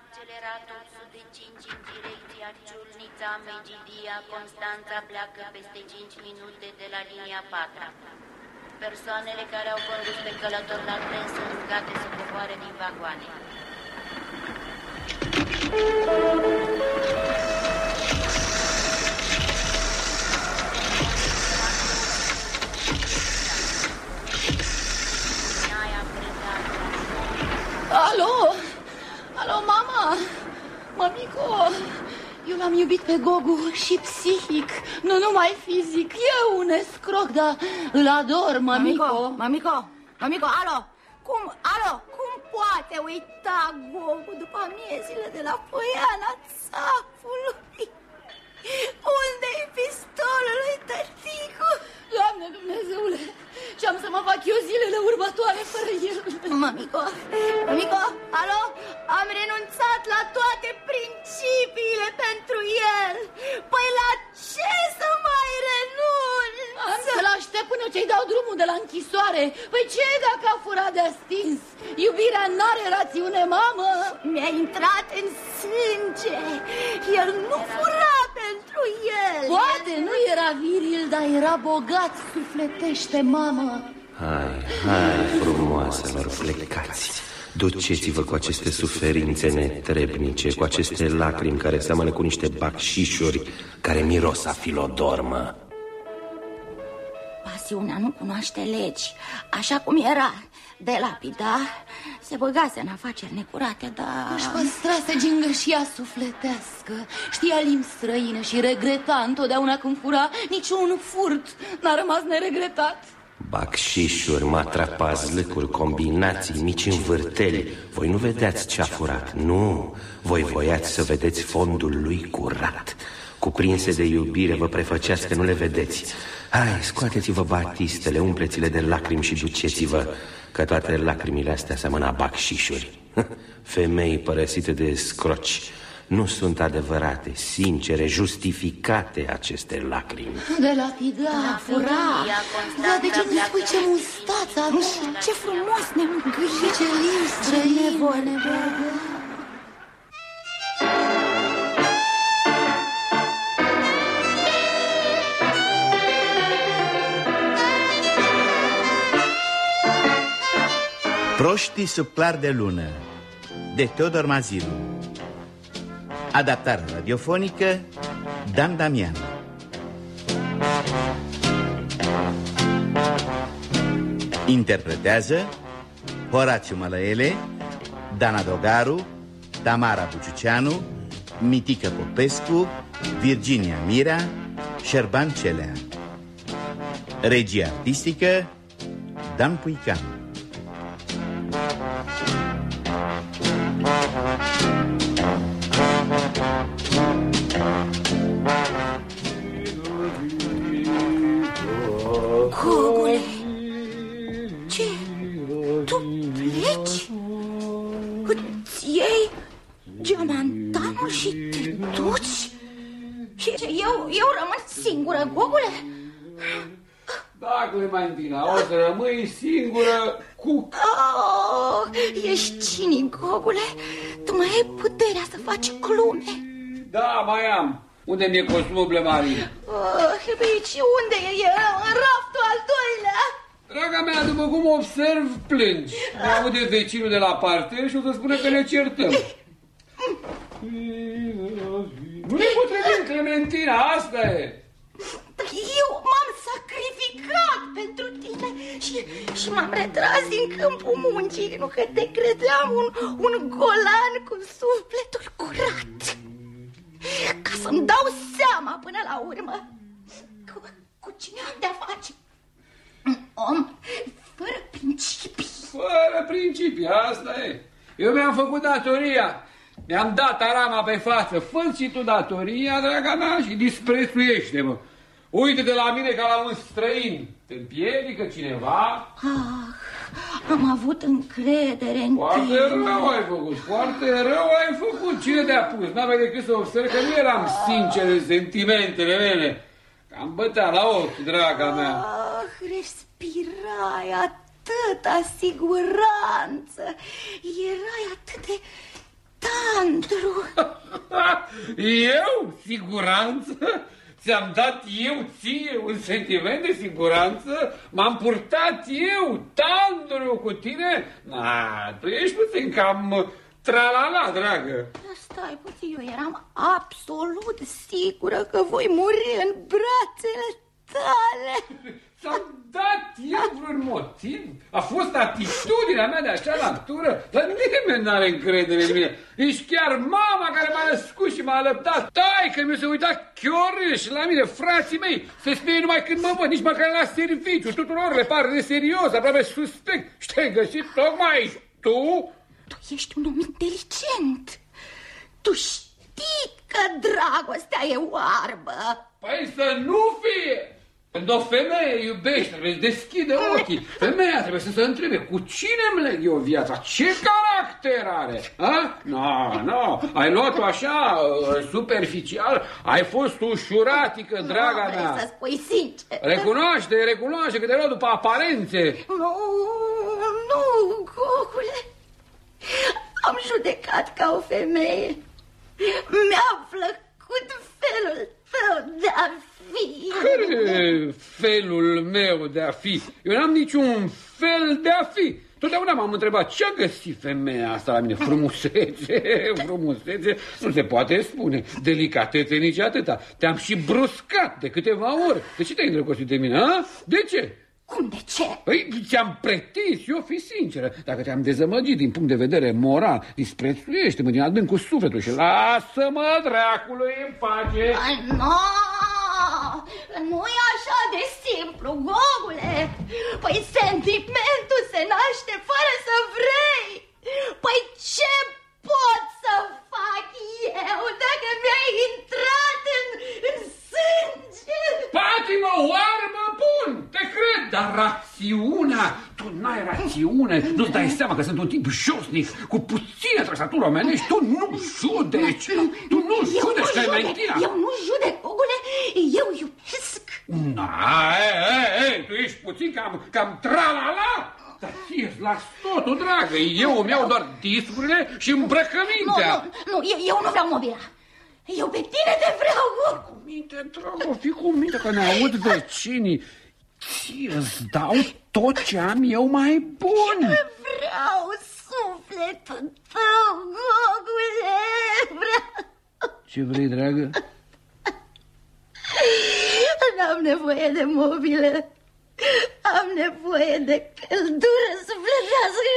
accelerat 805 în direcția Ciulnița, Megidia, Constanța pleacă peste 5 minute de la linia 4. Persoanele care au condus pe călător la tren sunt rugate să coboare din vagoane. L-am iubit pe Gogu și psihic, nu numai fizic. E un escroc, dar îl ador, mămico. Mamico, mamico, mamico, alo! Cum, alo, cum poate uita Gogu după miezile de la Poiana țapului? Unde-i pistolul lui tăticu? Doamne Dumnezeule, ce am să mă fac eu zilele următoare fără el? Mamico, mamico, alo, am renunțat la toate principiile pentru el. Păi la ce să mai renunț? Am să-l aștept până ce-i dau drumul de la închisoare. Păi ce dacă a furat de stins? Iubirea n-are rațiune, mamă. Mi-a intrat în sânge. El nu fura pentru el. Poate nu era viril, dar era bogat, sufletește, mamă. Hai, hai, frumoaselor, plecați. Duceți-vă cu aceste suferințe netrebnice, cu aceste lacrimi care seamănă cu niște bacșișuri care miros a filodormă. Pasiunea nu cunoaște legi, așa cum era. De lapida se băgase în afaceri necurate, dar... Își păstrase gingășia sufletească. Știa limbi străine și regreta întotdeauna când fura Niciun furt. N-a rămas neregretat. Bacșișuri, matrapazi, lăcuri, combinații, mici învârteli. Voi nu vedeați ce a furat, nu. Voi voiați să vedeți fondul lui curat. Cuprinse de iubire, vă prefăceați că nu le vedeți. Hai, scoateți-vă batistele, umpleți-le de lacrimi și duceți-vă Că toate lacrimile astea seamănă a bacșișuri Femei părăsite de scroci. Nu sunt adevărate, sincere, justificate aceste lacrimi. De lapida, fura Dar de ce nu spui ce mustață avea? Ce frumos ne Și ce limbi străine vorbea Proștii sub clar de lună De Teodor Mazilu Adaptare radiofonică Dan Damian. Interpretează Horațiu Mălăele Dana Dogaru Tamara Buciuceanu Mitică Popescu Virginia Mira Șerban Celea. Regia artistică Dan Puican faci glume. Da, mai am. Unde mi-e costumul blemarin? Oh, pe aici, unde e el? În raftul al doilea? Draga mea, după cum observ, plângi. Ne aude vecinul de la parte și o să spună că ne certăm. Nu e potrivit, Clementina, asta e. Eu m-am sacrificat pentru tine și, și m-am retras din câmpul muncii, nu că te credeam un, un golan cu sufletul curat. Ca să-mi dau seama până la urmă cu, cu cine am de-a face. Un om fără principii. Fără principii, asta e. Eu mi-am făcut datoria. Mi-am dat arama pe față. fă și tu datoria, draga mea, și disprețuiește-mă. Uite de la mine ca la un străin. Te împiedică cineva? Ah, am avut încredere în Foarte tine. rău ai făcut, foarte rău ai făcut. Cine te-a pus? N-aveai decât să observ că nu eram sincer în sentimentele mele. Am bătea la ochi, draga mea. Ah, respirai atâta siguranță. Erai atât de, Tandru! Eu? Siguranță? Ți-am dat eu ție un sentiment de siguranță? M-am purtat eu, tandru, cu tine? Na, tu ești puțin cam tralala, dragă. Stai puțin, eu eram absolut sigură că voi muri în brațele tale. S-a dat eu vreun motiv? A fost atitudinea mea de așa natură? Dar nimeni n-are încredere în mine. Ești chiar mama care m-a născut și m-a alăptat. Tai că mi se uita chiorâș la mine, frații mei. Se spune numai când mă văd, nici măcar la serviciu. Tuturor le pare de serios, aproape suspect. Și te-ai găsit tocmai aici. Tu? Tu ești un om inteligent. Tu știi că dragostea e oarbă. Păi să nu fie! Când o femeie iubește, trebuie să deschide ochii. Femeia trebuie să se întrebe, cu cine îmi leg eu viața? Ce caracter are? Ha? Nu, nu, ai luat-o așa, uh, superficial, ai fost ușuratică, draga nu, mea. să spui sincer. Recunoaște, recunoaște că te luat după aparențe. Nu, nu, Gogule. Am judecat ca o femeie. Mi-a plăcut felul tău de a fi. Care felul meu de a fi? Eu n-am niciun fel de a fi. Totdeauna m-am întrebat ce-a găsit femeia asta la mine? Frumusețe, frumusețe, nu se poate spune. Delicatețe nici atâta. Te-am și bruscat de câteva ori. De ce te-ai îndrăgostit de mine, a? De ce? Cum de ce? Păi ți-am pretins, eu fi sinceră. Dacă te-am dezamăgit din punct de vedere moral, disprețuiește-mă din adâncul sufletul și lasă-mă dracului în pace. Ai, nu, nu e așa de simplu, Gogule. Păi sentimentul se naște fără să vrei. Păi ce pot să fac eu dacă mi-ai intrat în, în sânge? Patimă, oarbă, bun, te cred, dar rațiunea, tu n-ai rațiune, nu-ți dai seama că sunt un tip josnic, cu puține trăsături omenești, tu nu judeci, tu nu judeci Clementina. Eu nu judec, Gogule, eu iubesc. Na, e, e, e, tu ești puțin cam, cam tralala, dar ție las totul, dragă, eu îmi iau doar discurile și Nu, îmbrăcămintea. nu, nu, eu, eu nu vreau mobila. Eu pe tine te vreau, Gogu. Minte, dragă, fii cu minte că ne aud vecinii. Ție îți dau tot ce am eu mai bun. Vreau sufletul tău, Gogule, vreau. Ce vrei, dragă? N-am nevoie de mobilă. Am nevoie de căldură sufletească.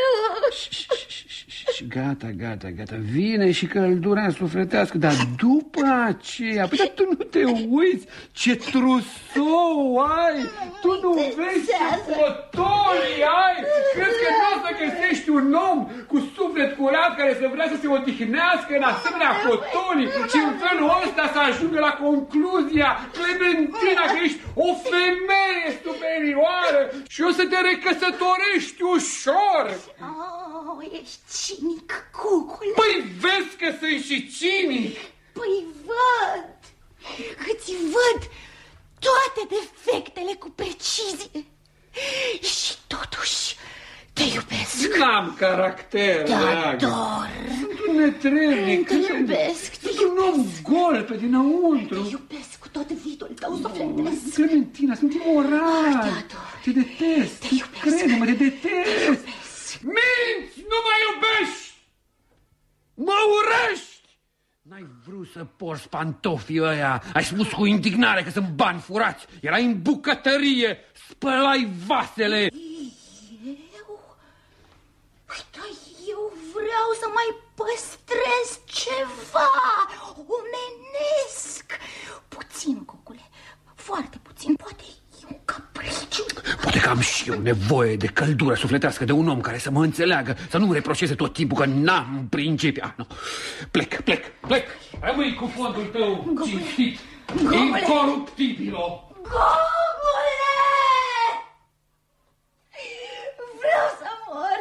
Și gata, gata, gata. Vine și căldura sufletească, dar după aceea, păi dar tu nu te uiți ce trusou ai, tu nu vezi ce fotolii ai, crezi că nu o să găsești un om cu suflet curat care să vrea să se odihnească în asemenea fotolii și în felul ăsta să ajungă la concluzia, Clementina, că ești o femeie superioară și o să te recăsătorești ușor. Oh, ești cinic, Gogule. Păi vezi că sunt și cinic. Păi văd, îți văd toate defectele cu precizie și totuși te iubesc. N-am caracter, Te dragă. ador. Sunt un netrebnic. Te iubesc, te Sunt un om gol pe Te dinăuntru. iubesc cu tot vidul tău sufletesc. Clementina, sunt imoral. Te ador. Te detest. Te iubesc. Crede-mă, te detest. Minți, nu mă iubești. Mă urăști. N-ai vrut să porți pantofii ăia. Ai spus cu indignare că sunt bani furați. Erai în bucătărie. Spălai vasele. Eu? Păi, dar eu vreau să mai păstrez ceva omenesc. Puțin, Gogule, foarte puțin, poate e un capriciu. Poate că am și eu nevoie de căldură sufletească de un om care să mă înțeleagă, să nu reproșeze tot timpul că n-am principii. Ah, nu. Plec, plec, plec. Rămâi cu fondul tău cinstit, Gogule. incoruptibilo. Gogule! Vreau să mor!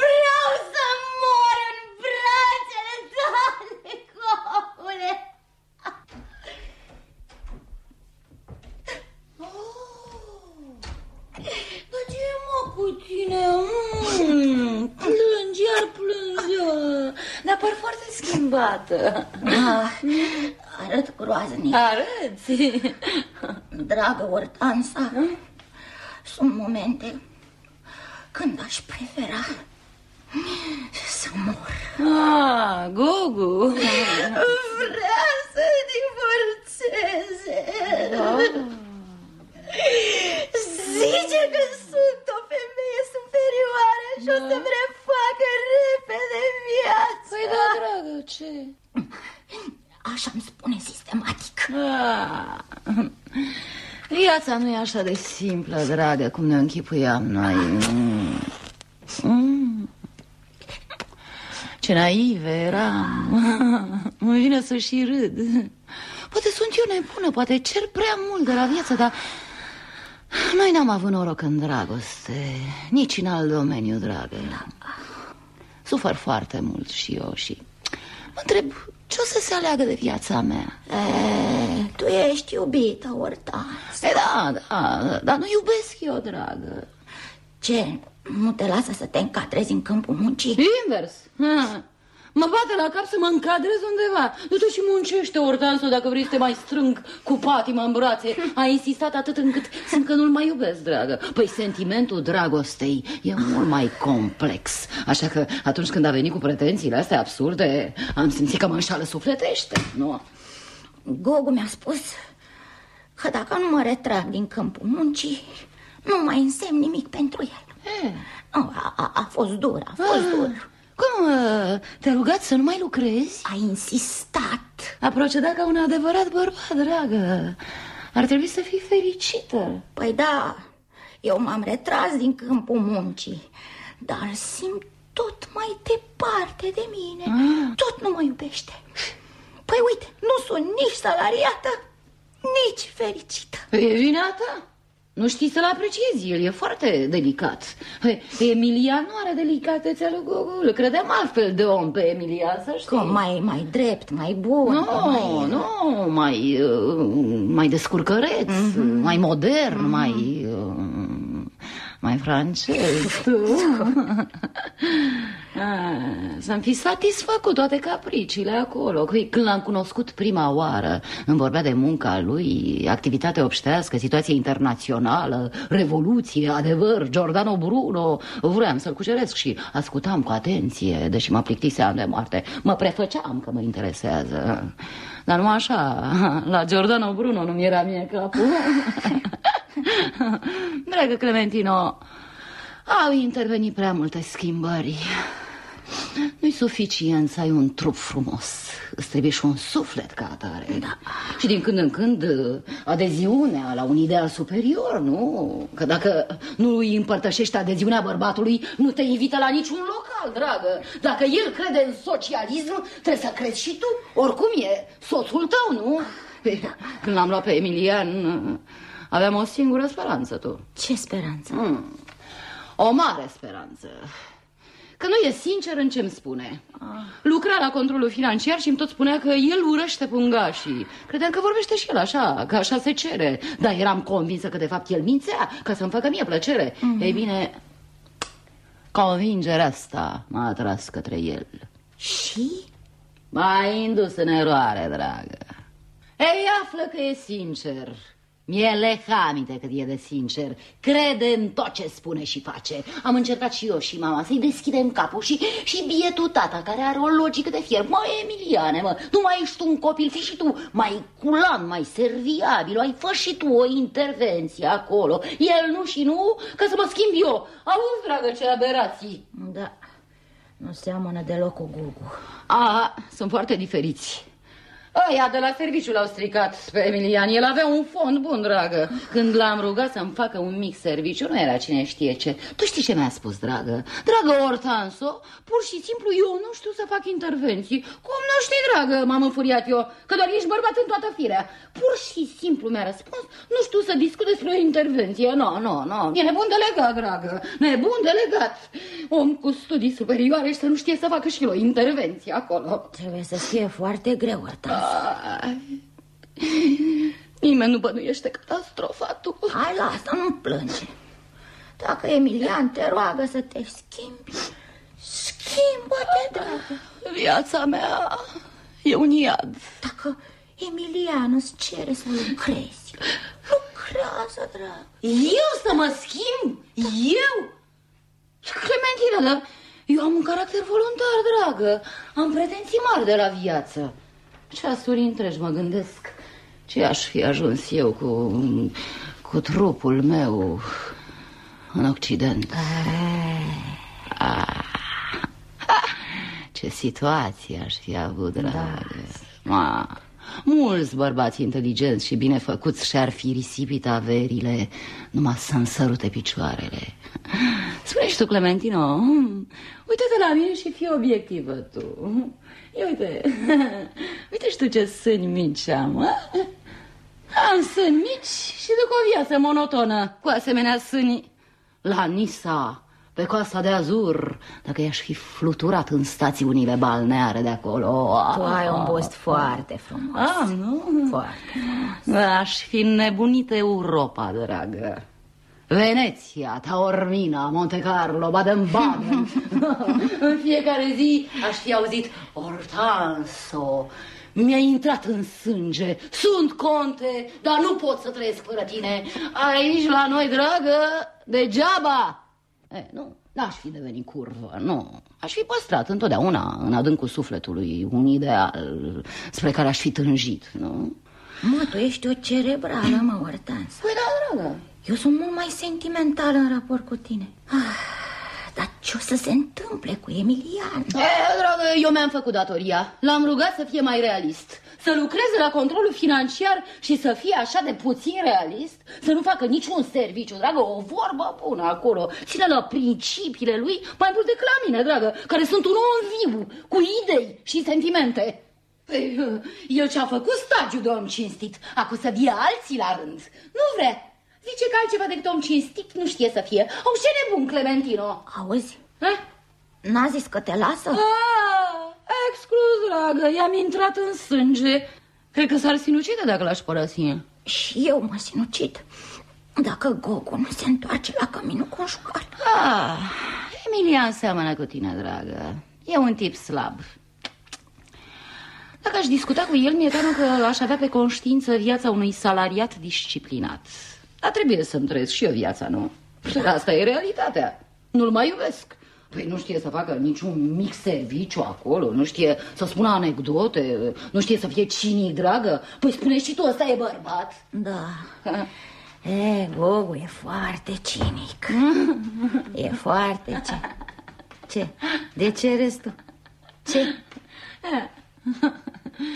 Vreau să mor în brațele tale, Gogule! Oh, Dar ce e, mă, cu tine? Mm, plângi, iar plângi. Schimbată. Ah, arăt groaznic. Arăți. Dragă Ortansa, sunt momente când aș prefera să mor. Ah, Gugu. Vrea să divorțeze. Zice că sunt o femeie superioară și o să-mi refacă repede viața. Păi da, dragă, ce? Așa îmi spune sistematic. Ah. Viața nu e așa de simplă, dragă, cum ne închipuiam noi. Mm. Mm. Ce naive eram. Mă vine să și râd. Poate sunt eu nebună, poate cer prea mult de la viață, dar... Noi n-am avut noroc în dragoste, nici în alt domeniu, dragă. Sufăr foarte mult și eu și... Mă întreb, ce o să se aleagă de viața mea? E, tu ești iubită, Ortansa. E, da, da, dar nu iubesc eu, dragă. Ce, nu te lasă să te încadrezi în câmpul muncii? Invers. Ha. Mă bate la cap să mă încadrez undeva. Du-te și muncește, Ortanso, dacă vrei să te mai strâng cu patima în brațe. A insistat atât încât simt că nu-l mai iubesc, dragă. Păi sentimentul dragostei e mult mai complex. Așa că atunci când a venit cu pretențiile astea absurde, am simțit că mă înșală sufletește, nu? Gogu mi-a spus că dacă nu mă retrag din câmpul muncii, nu mai însemn nimic pentru el. E. Nu, a, a, a fost dur, a fost Ah. dur. Cum, uh, te-a rugat să nu mai lucrezi? A insistat. A procedat ca un adevărat bărbat, dragă. Ar trebui să fii fericită. Păi da, eu m-am retras din câmpul muncii, dar simt tot mai departe de mine. Ah. Tot nu mă iubește. Păi uite, nu sunt nici salariată, nici fericită. E vina ta? Nu știi să-l apreciezi, el e foarte delicat. Păi, Emilian nu are delicatețea lui Gogol. Credeam altfel de om pe Emilian, să știi. Cum, mai, mai drept, mai bun. Nu, mai... nu, mai, uh, mai descurcăreț, mai modern, mai, uh, mai francez, tu. Ah, Să-mi fi satisfăcut toate capriciile acolo. Că Când l-am cunoscut prima oară, îmi vorbea de munca lui, activitate obștească, situație internațională, revoluție, adevăr, Giordano Bruno. Vreau să-l cuceresc și ascultam cu atenție, deși mă plictiseam de moarte. Mă prefăceam că mă interesează. Dar nu așa, la Giordano Bruno nu mi era mie capul. Dragă Clementino, au intervenit prea multe schimbări. Nu-i suficient să ai un trup frumos Îți trebuie și un suflet ca atare da. Și din când în când adeziunea la un ideal superior, nu? Că dacă nu îi împărtășești adeziunea bărbatului Nu te invită la niciun local, dragă Dacă el crede în socialism, trebuie să crezi și tu Oricum e soțul tău, nu? Când l-am luat pe Emilian Aveam o singură speranță, tu Ce speranță? Mm. O mare speranță Că nu e sincer în ce-mi spune. Lucra la controlul financiar și îmi tot spunea că el urăște pungașii. Credeam că vorbește și el așa, că așa se cere. Dar eram convinsă că de fapt el mințea Ca să-mi facă mie plăcere. Mm -hmm. Ei bine, convingerea asta m-a atras către el. Și? M-a indus în eroare, dragă. Ei, află că e sincer Mie lehamite cât e de sincer. Crede în tot ce spune și face. Am încercat și eu și mama să-i deschidem capul Și, și bietul tata care are o logică de fier. Măi, Emiliane, mă, nu mai ești tu un copil Fii și tu mai culant, mai serviabil Ai fă și tu o intervenție acolo. El nu și nu, ca să mă schimb eu. Auzi, dragă, ce aberații. Da, nu seamănă deloc cu Gugu A, sunt foarte diferiți Ăia de la serviciu l-au stricat pe Emilian. El avea un fond bun, dragă. Când l-am rugat să-mi facă un mic serviciu, nu era cine știe ce. Tu știi ce mi-a spus, dragă? Dragă Ortanso, pur și simplu eu nu știu să fac intervenții. Cum nu știi, dragă, m-am înfuriat eu, că doar ești bărbat în toată firea. Pur și simplu mi-a răspuns, nu știu să discut despre o intervenție. Nu, no, nu, no, nu. No. E nebun de legat, dragă. Nebun de legat. Om cu studii superioare și să nu știe să facă și el o intervenție acolo. Trebuie să fie foarte greu, Ortanso. Ai. Nimeni nu bănuiește catastrofa tu. Hai, lasă, nu plânge. Dacă Emilian te roagă să te schimbi, schimbă-te, dragă. Viața mea e un iad. Dacă Emilian îți cere să lucrezi, lucrează, drag. Eu să mă schimb? Eu? Clementina, dar eu am un caracter voluntar, dragă. Am pretenții mari de la viață. Ceasuri întregi mă gândesc ce aș fi ajuns eu cu, cu trupul meu în Occident. Ah. Ce situație aș fi avut, dragă. Da. Mulți bărbați inteligenți și bine făcuți și-ar fi risipit averile numai să-mi sărute picioarele. Spune și tu, Clementino, uite-te la mine și fii obiectivă tu. Ia uite, uite și tu ce sâni mici am, a? Am sâni mici și duc o viață monotonă cu asemenea sâni. La Nisa, pe coasta de azur, dacă i-aș fi fluturat în stațiunile balneare de acolo. Tu ai un bust foarte frumos. Ah, nu? Foarte Aș fi nebunit Europa, dragă. Veneția, Taormina, Monte Carlo, Baden-Baden. în fiecare zi aș fi auzit Ortanso. Mi-a intrat în sânge. Sunt conte, dar nu pot să trăiesc fără tine. Aici, la noi, dragă, degeaba. E, nu, n-aș fi devenit curvă, nu. Aș fi păstrat întotdeauna în adâncul sufletului un ideal spre care aș fi tânjit, nu? Mă, tu ești o cerebrală, mă, Ortans. Păi da, dragă. Eu sunt mult mai sentimentală în raport cu tine. Ah, dar ce o să se întâmple cu Emilian? E, dragă, eu mi-am făcut datoria. L-am rugat să fie mai realist. Să lucreze la controlul financiar și să fie așa de puțin realist. Să nu facă niciun serviciu, dragă, o vorbă bună acolo. Ține la principiile lui mai mult decât la mine, dragă, care sunt un om viu, cu idei și sentimente. Păi, el ce-a făcut stagiu de om cinstit, acum să vie alții la rând. Nu vrea. Zice că altceva decât om cinstit nu știe să fie. Au ce nebun, Clementino. Auzi, Eh? n-a zis că te lasă? Ah, exclus, dragă, i-am intrat în sânge. Cred că s-ar sinucide dacă l-aș părăsi. Și eu mă sinucid. Dacă Gogu nu se întoarce la căminul conjugal. Ah, Emilian seamănă cu tine, dragă. E un tip slab. Dacă aș discuta cu el, mi-e teamă că aș avea pe conștiință viața unui salariat disciplinat. Dar trebuie să-mi trăiesc și eu viața, nu? Asta e realitatea. Nu-l mai iubesc. Păi nu știe să facă niciun mic serviciu acolo, nu știe să spună anecdote, nu știe să fie cinic, dragă. Păi spune și tu, ăsta e bărbat. Da. E, Gogu e foarte cinic. E foarte cinic. Ce? De ce râzi tu? Ce?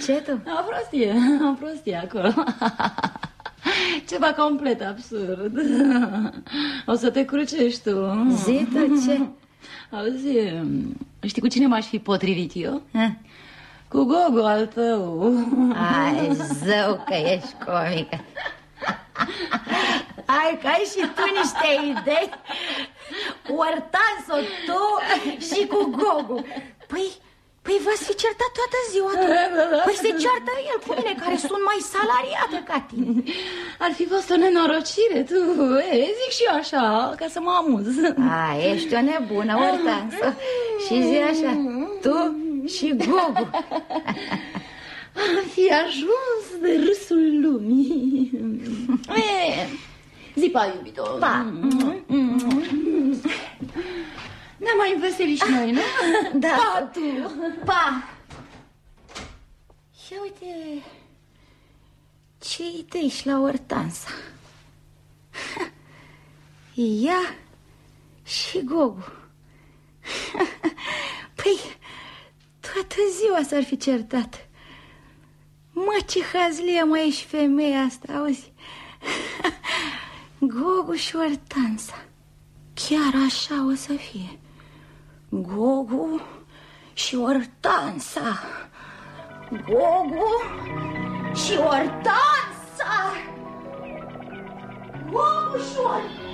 Ce tu? Am prostie, am prostie acolo. Ceva complet absurd. O să te crucești tu. Zi tu ce? Auzi, știi cu cine m-aș fi potrivit eu? Ha? Cu Gogo al tău. Ai, zău că ești comică. Ai, că ai și tu niște idei. Ortanso, tu și cu Gogu. Păi, păi v-ați fi certat toată ziua tu. Păi se ceartă el cu mine, care sunt mai salariată ca tine. Ar fi fost o nenorocire, tu. E, zic și eu așa, ca să mă amuz. A, ești o nebună, Ortanso. Și zi așa, tu și Gogu. Am fi ajuns de râsul lumii. E, zi, pa, iubito. Pa. Ne-am mai înveselit și noi, nu? Da. Pa, tu. Pa! Ia uite ce idei și la Ortansa. Ea și Gogu. Păi, toată ziua s-ar fi certat. Mă, ce hazlie mai ești femeia asta, auzi? Gogu și Ortansa. Chiar așa o să fie. Gogu și Ortansa. Gogu și Ortansa. Gogu și Ortansa.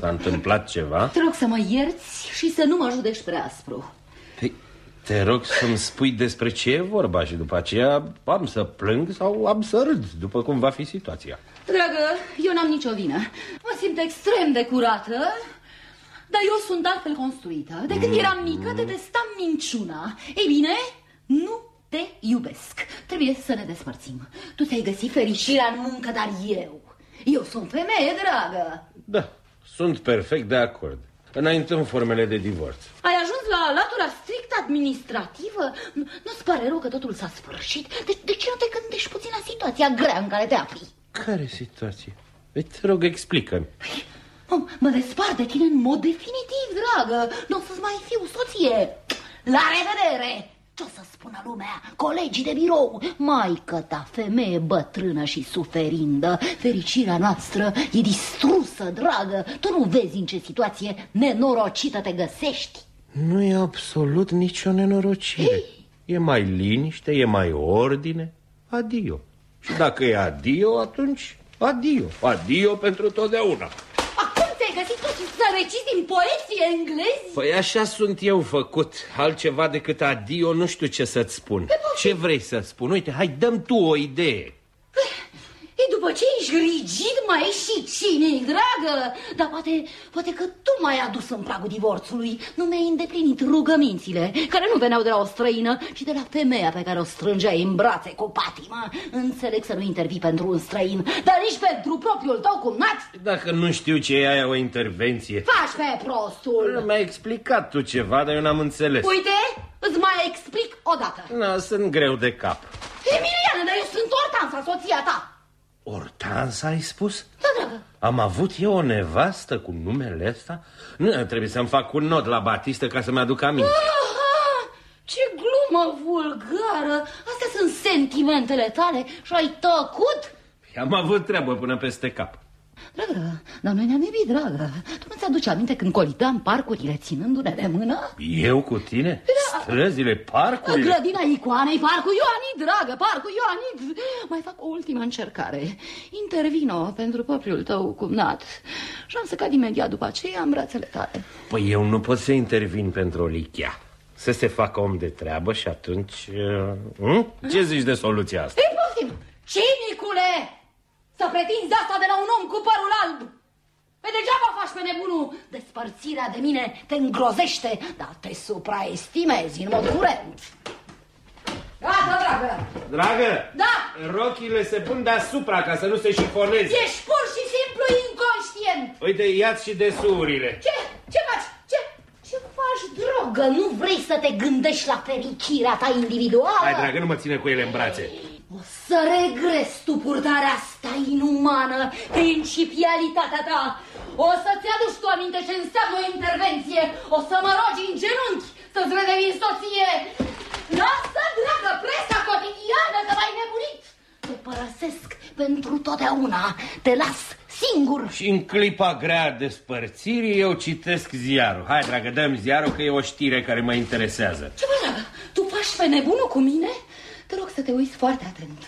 S-a întâmplat ceva? Te rog să mă ierți și să nu mă judești prea aspru. Păi, te rog să-mi spui despre ce e vorba și după aceea am să plâng sau am să râd, după cum va fi situația. Dragă, eu n-am nicio vină. Mă simt extrem de curată, dar eu sunt altfel construită. De când eram mică, detestam minciuna. Ei bine, nu te iubesc. Trebuie să ne despărțim. Tu ți-ai găsit fericirea în muncă, dar eu... Eu sunt femeie, dragă. Da, sunt perfect de acord. Înaintăm formele de divorț. Ai ajuns la latura strict administrativă? Nu- Nu-ți pare rău că totul s-a sfârșit? De, de ce nu te gândești puțin la situația grea în care te afli? Care situație? Păi, te rog, explică-mi. Mă, mă despart de tine în mod definitiv, dragă. Nu o să-ți mai fiu soție. La revedere! Ce o să spună lumea? Colegii de birou? Maică ta, femeie bătrână și suferindă. Fericirea noastră e distrusă, dragă. Tu nu vezi în ce situație nenorocită te găsești? Nu e absolut nicio nenorocire. E mai liniște, e mai ordine. Adio. Și dacă e adio, atunci adio. Adio pentru totdeauna. Acum ți-ai găsit tot să recizi din poezie englezi? Păi așa sunt eu făcut. Altceva decât adio nu știu ce să-ți spun. Ce vrei să spun? Uite, hai, dăm tu o idee. E după ce ești rigid, mai ești și cinic, dragă? Dar poate, poate că tu m-ai adus în pragul divorțului. Nu mi-ai îndeplinit rugămințile Care nu veneau de la o străină Ci de la femeia pe care o strângeai în brațe cu patimă Înțeleg să nu intervii pentru un străin Dar nici pentru propriul tău cumnat. Dacă nu știu ce e aia o intervenție. Faci pe prostul. Mi-ai explicat tu ceva, dar eu n-am înțeles. Uite, îți mai explic odată Na, sunt greu de cap. Emiliana, dar eu sunt Ortansa, soția ta Ortansa, ai spus? Da, dragă Am avut eu o nevastă cu numele ăsta? Nu, trebuie să-mi fac un not la Batistă ca să-mi aduc aminte. Aha, ce glumă vulgară! Astea sunt sentimentele tale și ai tăcut? Am avut treabă până peste cap. Dragă, dar noi ne-am iubit, dragă. Tu nu ți-aduci aminte când colitam parcurile ținându-ne de mână? Eu cu tine? Străzile, parcurile? Grădina icoanei, parcul Ioanid, dragă, parcul Ioanid. Mai fac o ultimă încercare. Intervino pentru propriul tău cumnat. Și am să cad imediat după aceea în brațele tale. Păi eu nu pot să intervin pentru Olichia. Să se facă om de treabă și atunci... uh, hm? Ce zici de soluția asta? Ei, poftim! Cinicule! Să pretinzi asta de la un om cu părul alb! Pe degeaba faci pe nebunul! Despărțirea de mine te îngrozește, dar te supraestimezi în mod curent. Gata, dragă! Dragă, Da! rochile se pun deasupra ca să nu se șifoneze. Ești pur și simplu inconștient! Uite, ia-ți și desurile. Ce? Ce faci? Ce? Ce faci, dragă? Nu vrei să te gândești la fericirea ta individuală? Hai, dragă, nu mă ține cu ele în brațe. O să regres tu purtarea asta inumană, principialitatea ta. O să-ți aduci tu aminte ce înseamnă o intervenție. O să mă rogi în genunchi să-ți redevin soție. Lasă, dragă, presa cotidiană că m-ai nebunit. Te părăsesc pentru totdeauna. Te las singur. Și în clipa grea a despărțirii eu citesc ziarul. Hai, dragă, dăm ziarul că e o știre care mă interesează. Ce mă, dragă, tu faci pe nebunul cu mine? Te rog să te uiți foarte atent.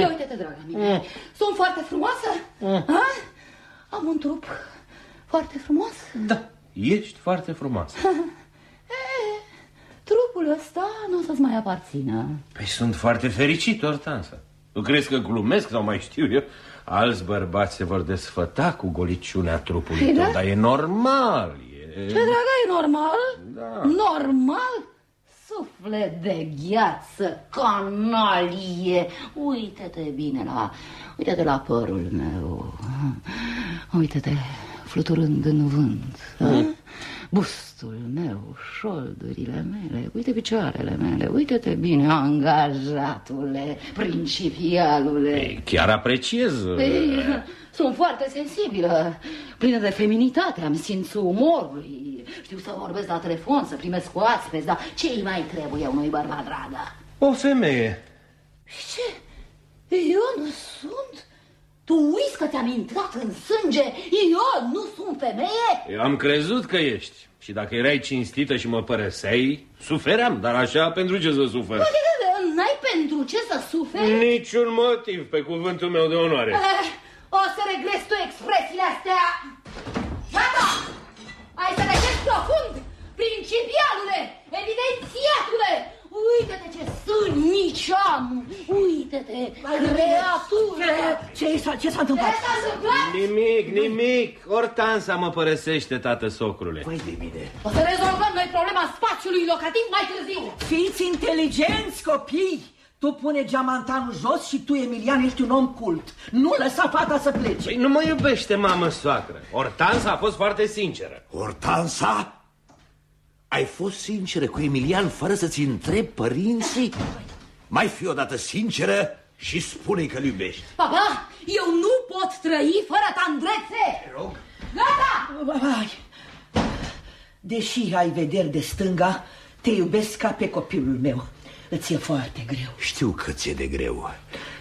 Ia uite-te, dragă mine. Sunt foarte frumoasă? Ha? Am un trup foarte frumos? Da, ești foarte frumoasă. E, trupul ăsta nu o să-ți mai aparțină. Păi sunt foarte fericit, Ortansa. Tu crezi că glumesc sau mai știu eu? Alți bărbați se vor desfăta cu goliciunea trupului Păi tău, da. dar e normal. E... Ce, dragă, e normal? Da. Normal? Suflet de gheață, canalie, uite-te bine la, uite-te la părul meu, uite-te fluturând în vânt, mm. bustul meu, șoldurile mele, uite picioarele mele, uite-te bine, angajatule, principialule. Ei, chiar apreciez. Ei, sunt foarte sensibilă, plină de feminitate, am simțul umorului. Știu să vorbesc la telefon, să primesc oaspeți, dar ce îi mai trebuie unui bărbat dragă? O femeie. Ce? Eu nu sunt? Tu uiți că ți-am intrat în sânge? Eu nu sunt femeie? Eu am crezut că ești. Și dacă erai cinstită și mă părăseai, sufeream, dar așa pentru ce să sufer? Adică N-ai pentru ce să suferi? Niciun motiv, pe cuvântul meu de onoare. Eh, O să regres tu expresiile astea. Ai să regești profund, principialule, evidențiatule! Uită-te ce sunt mici am! Uită-te, creatură! Ce s-a întâmplat? Ce s-a întâmplat? Nimic, nimic! Ortansa mă părăsește, tată socrule. Păi de bine. O să rezolvăm noi problema spațiului locativ mai târziu. Fiți inteligenți, copii! Tu pune geamantanul jos și tu, Emilian, ești un om cult. Nu lăsa fata să plece. Păi nu mă iubește, mamă soacră. Hortansa a fost foarte sinceră. Hortansa? Ai fost sinceră cu Emilian fără să-ți întrebi părinții? Mai fi odată sinceră și spune că-l iubești. Papa, eu nu pot trăi fără tandrețe! rog. Gata! Ai. Deși ai vederi de stânga, te iubesc ca pe copilul meu. Îți e foarte greu. Știu că ți-e de greu.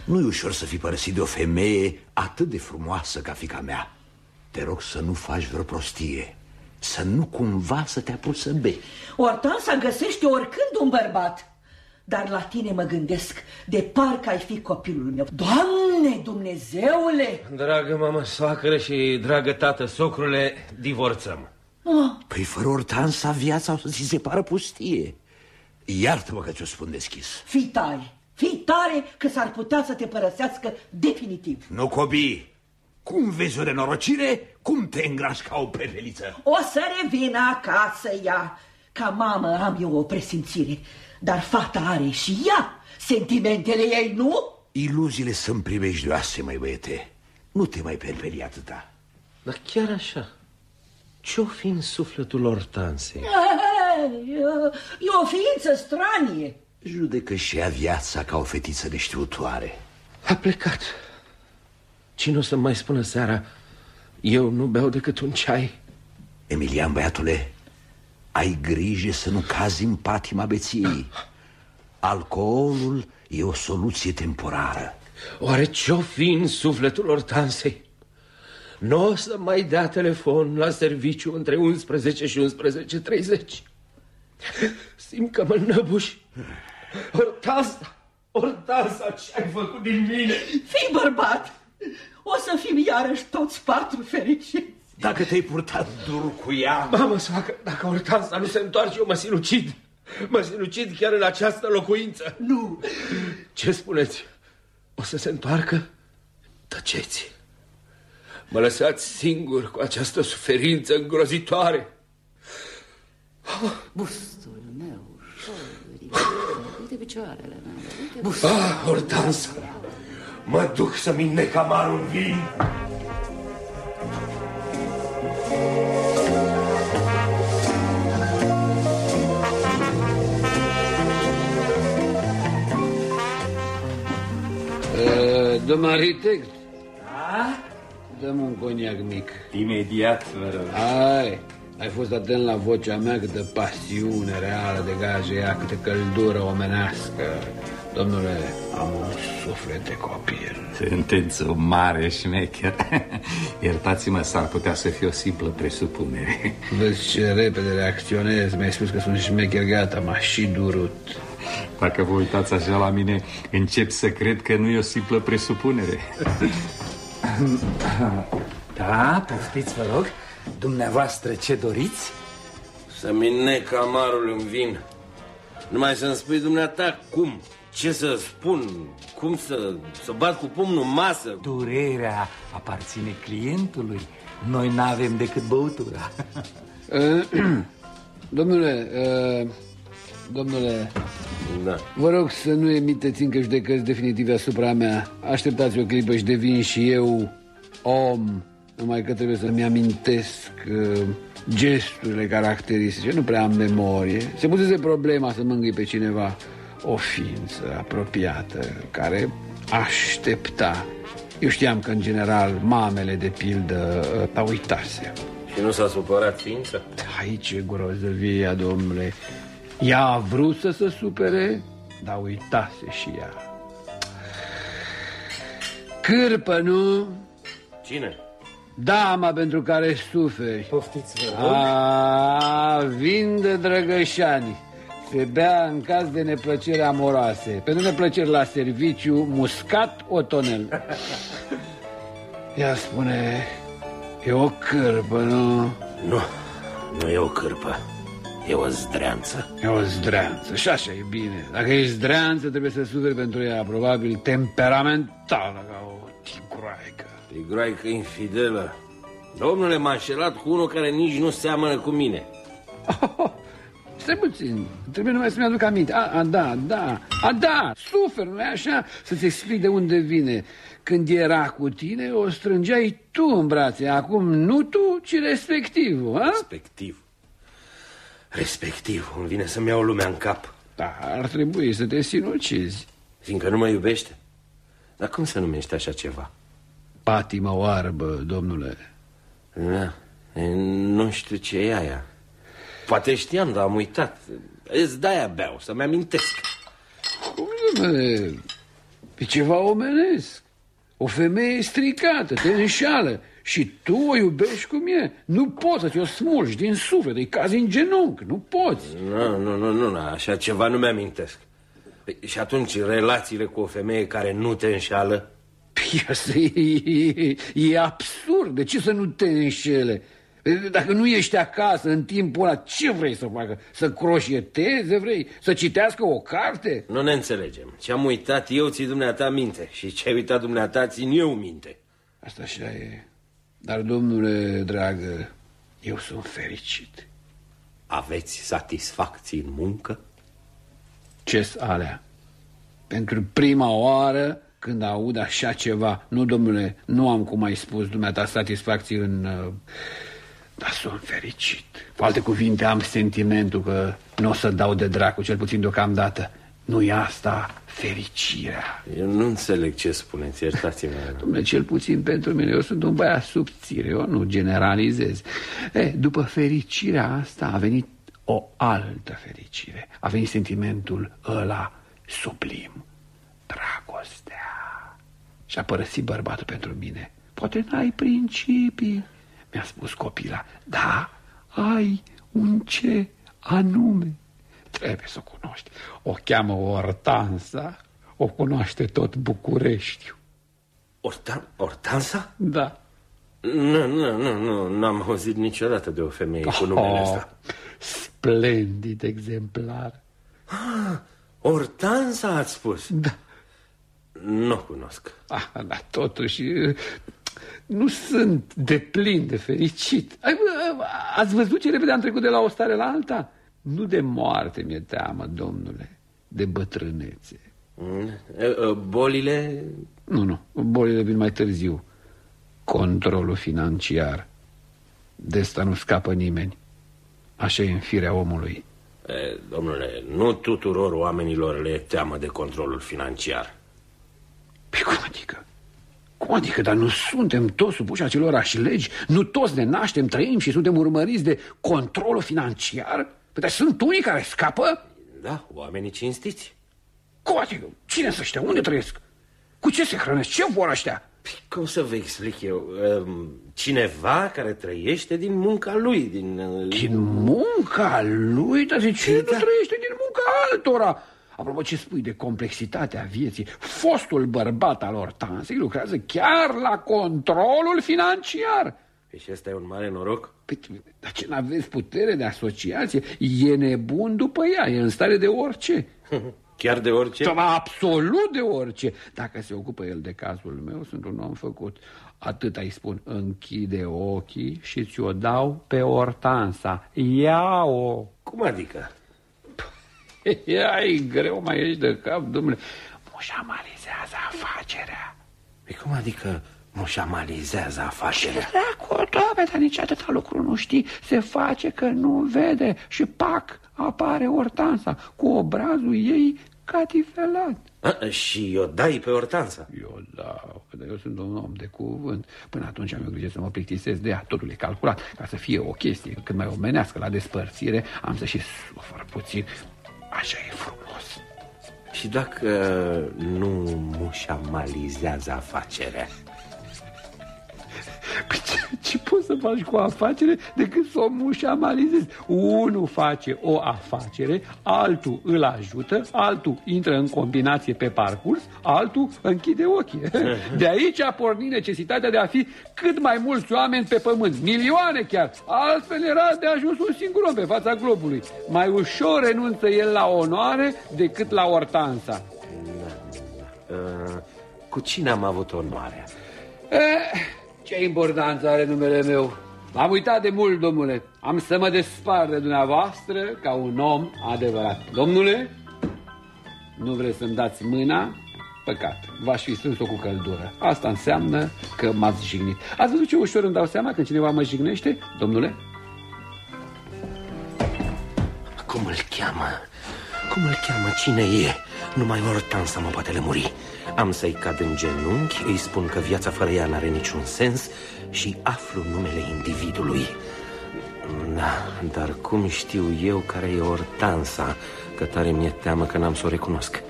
Nu e ușor să fii părăsit de o femeie atât de frumoasă ca fica mea. Te rog să nu faci vreo prostie. Să nu cumva să te apuci să bei. Ortansa găsește oricând un bărbat. Dar la tine mă gândesc de parcă ai fi copilul meu. Doamne, Dumnezeule! Dragă mamă soacră și dragă tată socrule, divorțăm. Oh, Păi fără Hortansa viața o să ți se pară pustie. Iartă-mă că ți-o spun deschis. fii tare, fii tare că s-ar putea să te părăsească definitiv. Nu, copii, cum vezi o nenorocire, cum te îngrași ca o prefeliță? O să revină acasă ea. Ca mamă am eu o presimțire, dar fata are și ea sentimentele ei, nu? Iluziile sunt primejdioase, mai băiete. Nu te mai perpeli atâta. Dar chiar așa, ce-o fi în sufletul Hortansei? Ei, E o ființă stranie. Judecă și ea viața ca o fetiță neștiutoare. A plecat. Cine o să mai spună seara, eu nu beau decât un ceai? Emilian, băiatule, ai grijă să nu cazi în patima beției. Alcoolul e o soluție temporară. Oare ce-o fi în sufletul Hortansei? Nu o să mai dea telefon la serviciu între 11 și 11.30. Simt că mă năbuși. Hortansa, Hortansa, ce ai făcut din mine? Fii bărbat. O să fim iarăși toți patru fericiți. Dacă te-ai purtat dur cu ea... Mamă, soacă, dacă Hortansa nu se întoarce, eu mă sinucid. Mă sinucid chiar în această locuință. Nu, Ce spuneți? O să se întoarcă? Tăceți. Mă lăsați singur cu această suferință îngrozitoare. Bustul meu, ușor, uite, uite picioarele mele, uite Ah, Hortansa, mă duc să-mi înnec amarul în vin. Domnul arhitect, Da? dăm un coniac mic. Imediat, vă rog. Ai, ai fost atent la vocea mea câtă pasiune reală degaje ea, câtă căldură omenească. Domnule, am un suflet de copil. Sunteți o mare șmecher. Iertați-mă, s-ar putea să fie o simplă presupunere. Vezi ce repede reacționez, mi-ai spus că sunt șmecher gata, m-a și durut. Dacă vă uitați așa la mine, încep să cred că nu e o simplă presupunere. Da, poftiți, vă rog. Dumneavoastră ce doriți? Să-mi înnec amarul în vin. Numai să-mi spui dumneata cum, ce să spun, cum să, să bat cu pumnul în masă. Durerea aparține clientului. Noi n-avem decât băutura. Domnule, uh, domnule, Da. vă rog să nu emiteți încă judecăți definitive asupra mea. Așteptați o clipă și devin și eu om. Numai că trebuie să-mi amintesc uh, gesturile caracteristice. Nu prea am memorie. Se pusese problema să mângâi pe cineva o ființă apropiată care aștepta. Eu știam că, în general, mamele, de pildă, uh, a uitase. Și nu s-a supărat ființa? Aici e grozăvia, domnule. Ea a vrut să se supere, dar uitase și ea. Cârpă, nu? Cine? Dama pentru care suferi. Poftiți, vă rog. A, vin de drăgășani. Se bea în caz de neplăcere amoroase. Pentru neplăceri la serviciu, muscat o tonel. Ea spune, e o cârpă, nu? Nu, nu e o cârpă. E o zdreanță. E o zdreanță și așa e bine. Dacă e zdreanță, trebuie să suferi pentru ea, probabil temperamentală ca o tigroaică. Tigroaică infidelă. Domnule, m-a înșelat cu unul care nici nu seamănă cu mine. Oh, stai puțin, trebuie numai să-mi aduc aminte. A, a, da, da, a, da, suferi, nu așa? Să-ți explic de unde vine. Când era cu tine, o strângeai tu în brațe. Acum nu tu, ci respectivul, ha? Respectiv. Respectiv, îmi vine să-mi iau lumea în cap. Da, ar trebui să te sinucizi. Fiindcă nu mă iubește? Dar cum se numește așa ceva? Patima oarbă, domnule. Da, e, nu știu ce e aia. Poate știam, dar am uitat. Îți de-aia beau, să-mi amintesc. Cum, domnule? E ceva omenesc. O femeie stricată, te înșală și tu o iubești cum e. Nu poți să ți-o smulgi din suflet, îi cazi în genunchi, nu poți. Nu, nu, nu, nu, așa ceva nu mi-amintesc. Păi, și atunci relațiile cu o femeie care nu te înșală? Păi, e, e absurd, de ce să nu te înșele? Dacă nu ești acasă în timpul ăla, ce vrei să facă? Să croșieteze vrei? Să citească o carte? Nu ne înțelegem. Ce am uitat eu ții dumneata minte și ce ai uitat dumneata țin eu minte. Asta așa e. Dar, domnule dragă, eu sunt fericit. Aveți satisfacții în muncă? ce alea? Pentru prima oară când aud așa ceva, nu, domnule, nu am, cum ai spus, dumneata, satisfacții în... Uh, dar sunt fericit. Cu alte cuvinte, am sentimentul că nu o să dau de dracu, cel puțin deocamdată. Nu e asta fericirea. Eu nu înțeleg ce spuneți, iertați-mă. Dom'le, cel puțin pentru mine, eu sunt un băiat subțire, eu nu generalizez. E, după fericirea asta a venit o altă fericire. A venit sentimentul ăla sublim, dragostea. Și a părăsit bărbatul pentru mine. Poate n-ai principii, mi-a spus copila. Da, ai un ce anume. Trebuie să o cunoști. O cheamă Ortansa, o cunoaște tot Bucureștiul. Orta Ortansa? Da. Nu, nu, nu, nu, n-am auzit niciodată de o femeie cu numele oh, ăsta. Splendid exemplar. Ah, Ortansa ați spus? Da. Nu cunosc. Ah, dar totuși nu sunt de plin de fericit. Ați văzut ce repede am trecut de la o stare la alta? Nu de moarte mi-e teamă, domnule, de bătrânețe. Mm. Bolile? Nu, nu, bolile vin mai târziu. Controlul financiar. De asta nu scapă nimeni. Așa e în firea omului. E, domnule, nu tuturor oamenilor le teamă de controlul financiar. Pe cum adică? Cum adică? Dar nu suntem toți supuși acelorași legi? Nu toți ne naștem, trăim și suntem urmăriți de controlul financiar? Păi dar sunt unii care scapă? Da, oamenii cinstiți. Cum adică? Cine să știa? Unde trăiesc? Cu ce se hrănesc? Ce vor ăștia? Păi, cum să vă explic eu? Ehm, cineva care trăiește din munca lui. Din, uh, din munca lui? Dar de ce da. nu trăiește din munca altora? Apropo, ce spui de complexitatea vieții? Fostul bărbat al Ortansei lucrează chiar la controlul financiar. Păi și ăsta e un mare noroc? Păi, dar ce n-aveți putere de asociație? E nebun după ea, e în stare de orice. Chiar de orice? Da, absolut de orice. Dacă se ocupă el de cazul meu, sunt un om făcut. Atât îi spun, închide ochii și ți-o dau pe Ortansa. Ia-o! Cum adică? Ia, e greu, mai ești de cap, domnule. Mușamalizează afacerea. Păi cum adică mușamalizează afacerea? Ce dracu, doamne, dar nici atâta lucru nu știi. Se face că nu vede și pac, apare Ortansa cu obrazul ei catifelat. A, și eu dai pe Ortansa? Eu dau, dar eu sunt un om de cuvânt. Până atunci am eu grijă să mă plictisesc de ea. Totul e calculat. Ca să fie o chestie cât mai omenească la despărțire, am să și sufăr puțin. Așa e frumos. Și dacă nu mușamalizează afacerea? Păi ce, ce poți să faci cu o afacere decât să o mușamalizezi? Unul face o afacere, altul îl ajută, altul intră în combinație pe parcurs, altul închide ochii. De aici a pornit necesitatea de a fi cât mai mulți oameni pe pământ, milioane chiar. Altfel era de ajuns un singur om pe fața globului. Mai ușor renunță el la onoare decât la ortanța. Uh, cu cine am avut onoarea? Eh, ce importanță are numele meu? Am uitat de mult, domnule. Am să mă despar de dumneavoastră ca un om adevărat. Domnule, nu vreți să-mi dați mâna? Păcat, v-aș fi strâns-o cu căldură. Asta înseamnă că m-ați jignit. Ați văzut ce ușor îmi dau seama când cineva mă jignește, domnule? Cum îl cheamă? Cum îl cheamă? Cine e? Numai Hortansa mă poate lămuri. Am să-i cad în genunchi, îi spun că viața fără ea n-are niciun sens și aflu numele individului. Da, dar cum știu eu care e Hortansa, că tare mi-e teamă că n-am să o recunosc.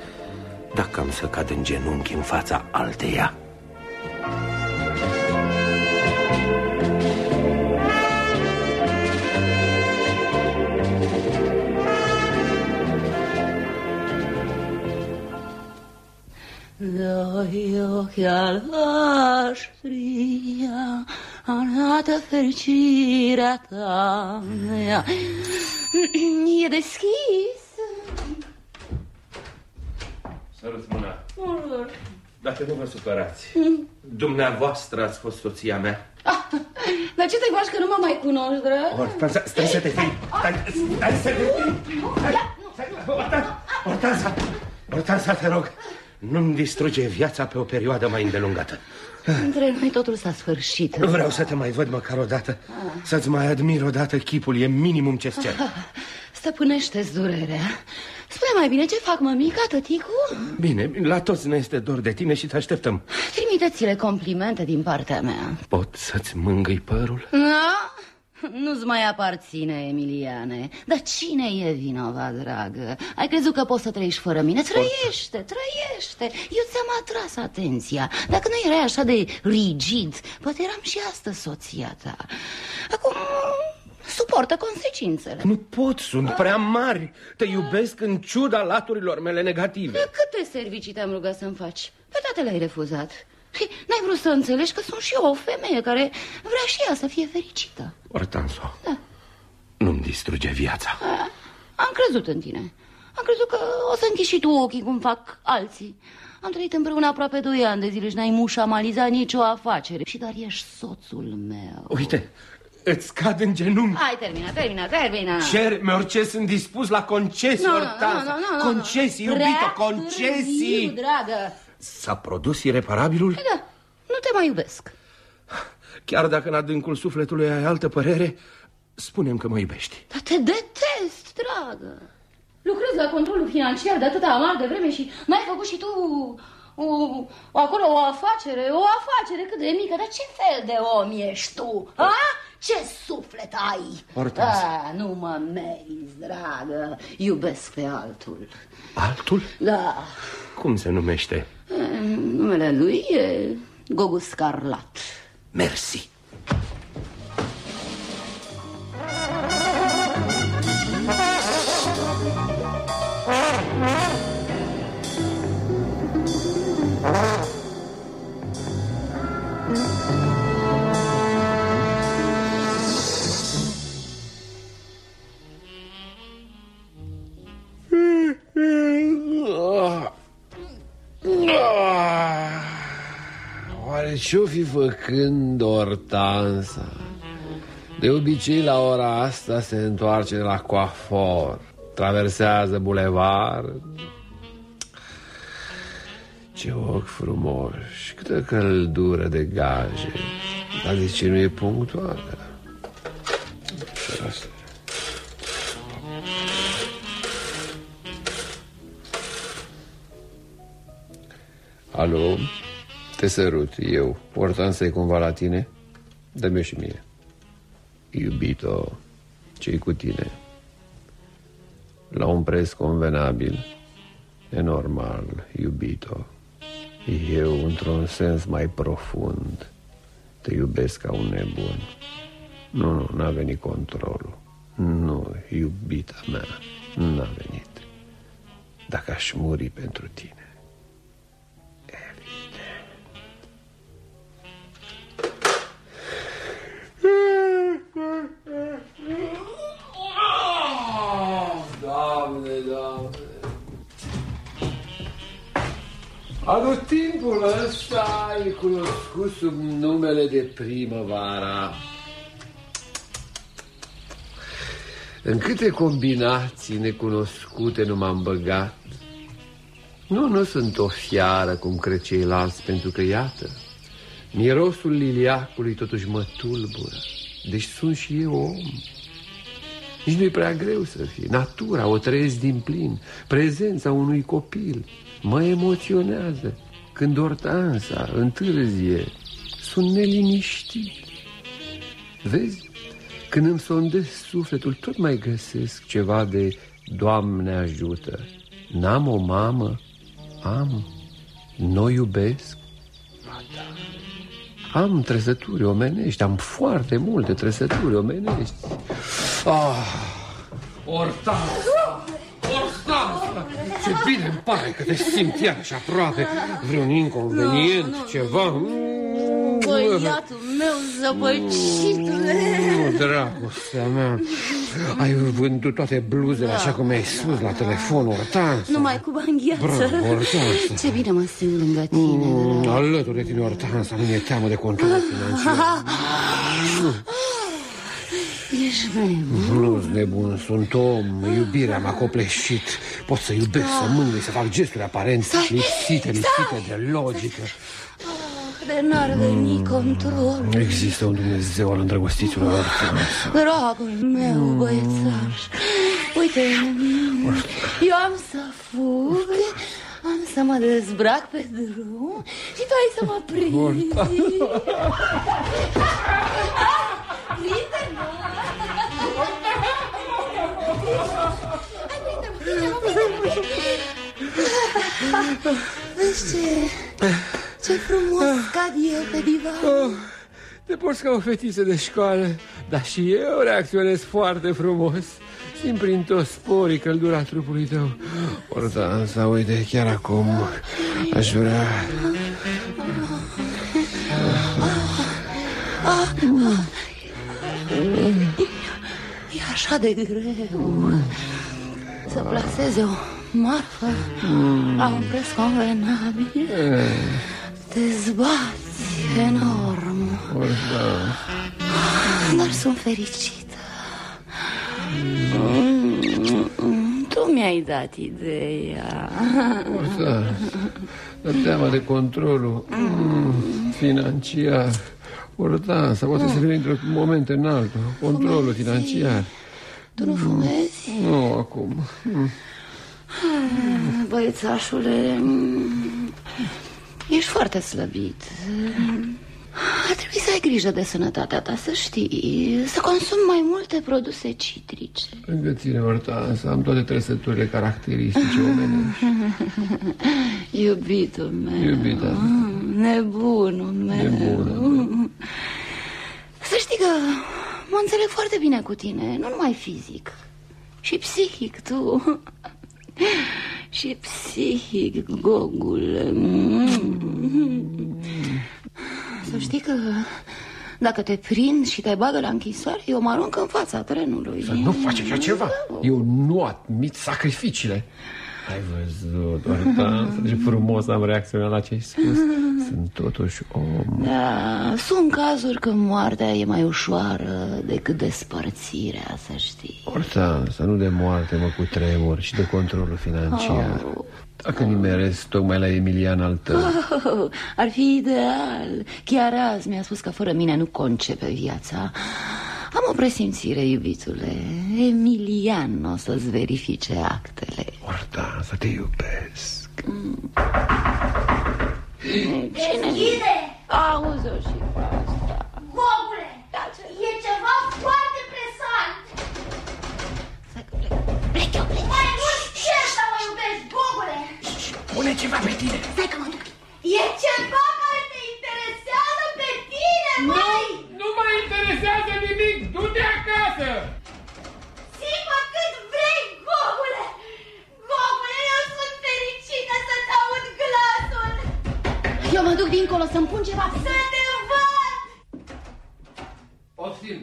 Dacă am să cad în genunchi în fața alteia... Doi ochi albaștria, arată fericirea ta. E deschis? Sărut mâna. Dacă nu vă supărați, dumneavoastră ați fost soția mea. Ah, dar ce te faci că nu mă mai cunoști, drag? Hortansa, stai să te fii. Stai, stai să te fii. Hortansa, Hortansa, Hortansa, te rog, nu-mi distruge viața pe o perioadă mai îndelungată. Între noi totul s-a sfârșit. Nu vreau să te mai văd măcar o dată, să-ți mai admir o dată chipul, e minimum ce-ți cer. Stăpânește-ți durerea. Spune mai bine ce fac mămica, tăticu? Bine, la toți ne este dor de tine și te așteptăm. Trimiteți-le complimente din partea mea. Pot să-ți mângâi părul? Da? Nu-ți mai aparține, Emiliane. Dar cine e vinovat, dragă? Ai crezut că poți să trăiești fără mine? Trăiește, trăiește. Eu ți-am atras atenția. Dacă nu erai așa de rigid Poate eram și astăzi soția ta. Acum suportă consecințele. Nu pot, sunt prea mari. Te iubesc în ciuda laturilor mele negative. Câte servicii te-am rugat să-mi faci? Pe toate le-ai refuzat N-ai vrut să înțelegi că sunt și eu o femeie care vrea și ea să fie fericită. Ortanso, da. nu-mi distruge viața. A, Am crezut în tine. Am crezut că o să închiși și tu ochii cum fac alții. Am trăit împreună aproape doi ani de zile și n-ai mușamalizat nicio afacere. Și doar ești soțul meu. Uite, îți cad în genunchi. Hai, termina, termina, termina Cer-mi orice sunt dispus la concesii, no, Hortansa no, no, no, no, Concesii, Prea iubito, concesii. târziu, dragă S-a produs ireparabilul? Da, nu te mai iubesc Chiar dacă în adâncul sufletului ai altă părere Spunem că mă iubești Dar te detest, dragă Lucrezi la controlul financiar de atâta amar de vreme și n-ai făcut și tu o, o, acolo o afacere, o afacere cât de mică, dar ce fel de om ești tu? A? Ce suflet ai? Hortense. A, nu mă meriți, dragă, iubesc pe altul. Altul? Da, Cum se numește? numele lui e Gogu Scarlat. Mersi Oare ce-o fi făcând Ortansa? De obicei la ora asta se întoarce la coafor Traversează bulevard Ce ochi frumoși Câtă căldură de gaje Dar de ce nu e punctuală? Asta. Alo? Te sărut, eu. Ortanța e cumva la tine? Dă-mi și mie. Iubito, ce cu tine? La un preț convenabil. E normal, iubito. Eu, într-un sens mai profund, Te iubesc ca un nebun Nu, nu, n-a venit controlul Nu, iubita mea N-a venit Dacă aș muri pentru tine Anotimpul ăsta e cunoscut sub numele de primăvara. În câte combinații necunoscute nu m-am băgat. Nu, nu sunt o fiară cum cred ceilalți Pentru că, iată, mirosul liliacului totuși mă tulbură. Deci sunt și eu om. Nici nu-i prea greu să fie Natura o trăiesc din plin. Prezența unui copil Mă emoționează Când ortansa întârzie Sunt neliniștit Vezi? Când îmi sondez sufletul Tot mai găsesc ceva de Doamne ajută N-am o mamă Am Nu iubesc am trăsături omenești, am foarte multe trăsături omenești. Ah, Ortanța! Ortanța! Ce bine îmi pare că te simt iarăși aproape. Vreun inconvenient, Nu, nu, ceva? Băiatul meu zăpăcitule Nu, dragostea mea Ai vândut toate bluzele așa cum mi-ai spus la telefon, Ortanța Numai cu bani Bravo, gheață Ortanța. Ce bine mă simt lângă tine Mm, Alături de tine, Ortanța, nu mi-e teamă de controlul financiar Ești nebun Nu-s nebun, sunt om, iubirea m-a copleșit. Pot să iubesc, să mângâi, să fac gesturi aparent Stai, Lipsite, lipsite de logică. De n-ar veni control Există un Dumnezeu al îndrăgostiților Ortanța Dragul meu băiețaș Uite, eu am să fug Am să mă dezbrac pe drum Și tu ai să mă prinzi Prinde-mă Vezi ce, ce frumos cad eu pe divan. Oh, te porți ca o fetiță de școală Dar și eu reacționez foarte frumos. Simt prin toți sporii căldura trupului tău. Ortanța, uite, chiar acum Aș vrea E așa de greu. Să plaseze o marfă. La un preț convenabil Te zbați enorm. Dar sunt fericită. Mm, Tu mi-ai dat ideea. Ortanța Dar teama de controlul mm, financiar Ortanța, poate să veni într-un moment în altul Controlul financiar Tu nu fumezi? Nu, acum Mm. Băiețașule mm, Ești foarte slăbit Ar trebui să ai grijă de sănătatea ta, să știi Să consumi mai multe produse citrice Lângă tine, Ortanța, am toate trăsăturile caracteristice omenești Iubitul meu Iubita mea. Mm, Nebunul meu Nebună. Să știi că mă înțeleg foarte bine cu tine Nu numai fizic. Și psihic, tu. Și psihic, gogule Mm. Să știi că dacă te prind și te bagă la închisoare Eu mă arunc în fața trenului. Să nu faci așa ceva. Eu nu admit sacrificiile Ai văzut, Ortanța, ce frumos am reacționat la ce ai spus. Sunt totuși om. Da, sunt cazuri când moartea e mai ușoară decât despărțirea, să știi. Ortanța, nu de moarte mă cu tremur, ci de controlul financiar. Dacă nimeresc tocmai la Emilian al tău. Oh, ar fi ideal. Chiar azi mi-a spus că fără mine nu concepe viața Am o presimțire, iubitule Emilian o să-ți verifice actele. Ortanța, te iubesc. Cine? Deschide! Auzi-o și pe asta. Gogule! E ceva foarte presant! Stai că plec. Plec eu, plec. Mai mult ce asta mă iubești, Gogule! Pune ceva pe tine. Stai că mă duc. E ceva care te interesează pe tine, interesează nimic! Du-te acasă! Ții-mă cât vrei, Gogule! Gogule, eu sunt fericită să-ți aud glasul! Eu mă duc dincolo să-mi pun ceva... Să te văd! Oftim,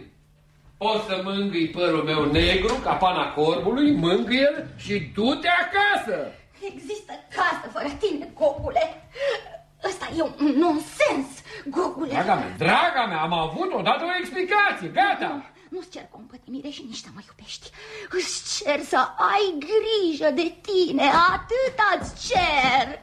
o să mângâi părul meu negru, capana corbului, mângâie-l și du-te acasă! Există casă fără tine, Gogule! Ăsta e un nonsens, Gogule. Draga mea, draga mea, am avut odată o explicație, gata! Nu-ți cer compătimire și nici să mă iubești. Îți cer să ai grijă de tine, atâta-ți cer.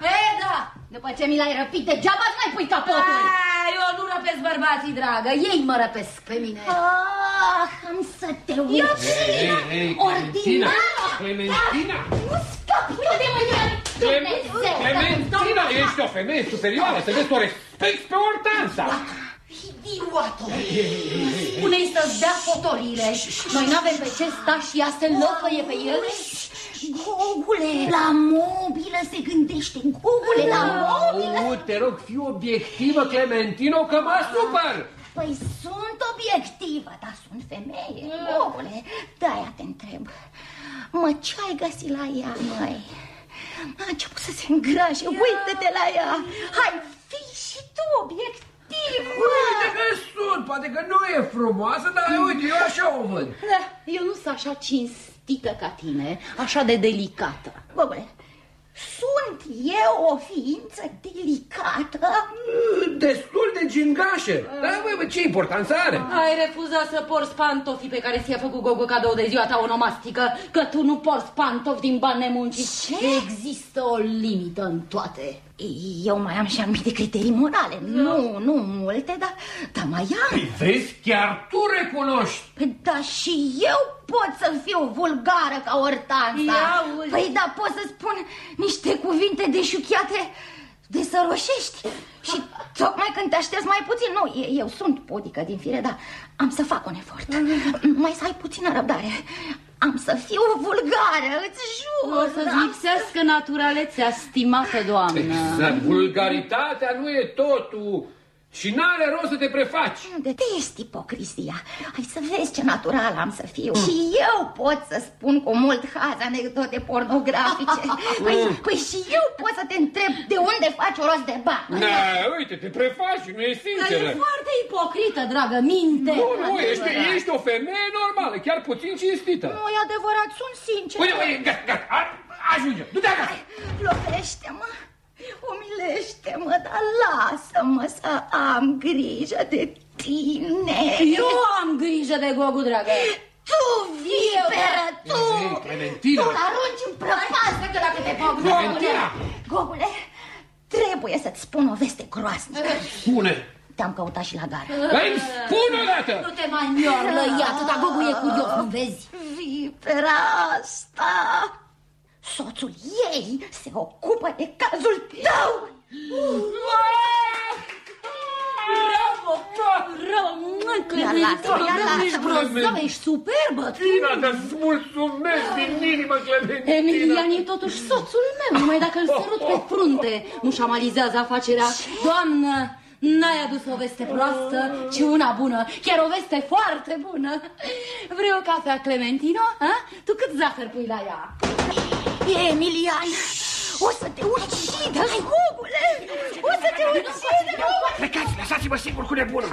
E, da, după ce mi l-ai răpit, degeaba îți mai pui capotul. Ah, eu nu răpesc bărbații, dragă, ei mă răpesc pe mine. Ah, am să te uiți. Ei, ei, Clementina, Ordinară. Clementina! Nu scap eu de mâine. Dumnezeu, Clementina, ești o femeie superioară, să vezi să o respecti pe Hortansa! Idiotă! Spune-i să-ți dea fotorile. Noi n-avem pe ce sta și ea se lăfăie pe ele. Gogule, la mobilă se gândește. Gogule, la mobilă. Au, te rog, fii obiectivă, Clementino, că mă supăr! Păi sunt obiectivă, dar sunt femeie, Gogule. De-aia te întreb. Mă, ce ai găsit la ea, măi? A început să se îngrașe, uită-te la ea. Hai, fii și tu obiectiv. Uite că sunt, poate că nu e frumoasă, dar uite, eu așa o văd. Da, Eu nu sunt așa cinstită ca tine, așa de delicată. Gogule, sunt eu o ființă delicată? Destul de gingașe. Dar, băi, bă, ce importanță are? Ai refuzat să porți pantofii pe care ți-a făcut Gogo cadou de ziua ta onomastică, că tu nu porți pantofi din bani nemuncit. Ce? Există o limită în toate. Eu mai am și anumite criterii morale. Nu, nu multe, dar, dar mai am. Păi vezi, chiar tu recunoști. Păi, Dar și eu pot să fiu vulgară ca Ortanța. Ia uite. Păi da, pot să spun niște cuvinte deșuchiate de săroșești. Și tocmai când te aștepți mai puțin, nu, e- eu sunt podică din fire, dar am să fac un efort. Mai să ai puțină răbdare. Am să fiu vulgară, îți jur. O să-ți Am lipsească naturalețea, stimată doamnă. Exact, vulgaritatea nu e totul și n-are rost să te prefaci. Detest ipocrizia. Hai să vezi ce natural am să fiu. Și eu pot să spun cu mult haz anecdote pornografice. Păi, păi și eu pot să te întreb de unde faci o rost de bani. Na, uite, te prefaci, nu e Dar sinceră. e foarte ipocrită, dragă, minte. Nu, nu, ești, ești o femeie normală, chiar puțin cinstită. Nu e adevărat, sunt sincer. Uite, uite, gata, gata, a- ajunge, du-te acasă. Lovește-mă, umilește-mă, dar lasă-mă să am grijă de tine. Eu am grijă de Gogu, dragă. Tu, viperă, tu! Ei, Clementina. Tu l-arunci în prăpastă că dacă te fac Clementina! Gogule, trebuie să-ți spun o veste groasnică. Spune. Te-am căutat și la gară. Păi, spune odată. Nu te mai miorlă, e atâta Gogu e curios, nu vezi? Vipera asta! Soțul ei se ocupă de cazul tău! Bravo, bravo, Ia lasă, ia lasă. Ești grozavă, ești superbă. Tina, te-ți mulțumesc din inimă, Clementina. Emilian e totuși soțul meu, numai dacă îl sărut pe frunte, nu șamalizează afacerea. Doamnă, n-ai adus o veste proastă, ci una bună, chiar o veste foarte bună. Vrei o cafea, Clementino? Ha? Tu cât zahăr pui la ea? Emilian, o să te ucidă, Gogule! O să te ucidă, Gogule! Plecați, lăsați-mă singur cu nebunul.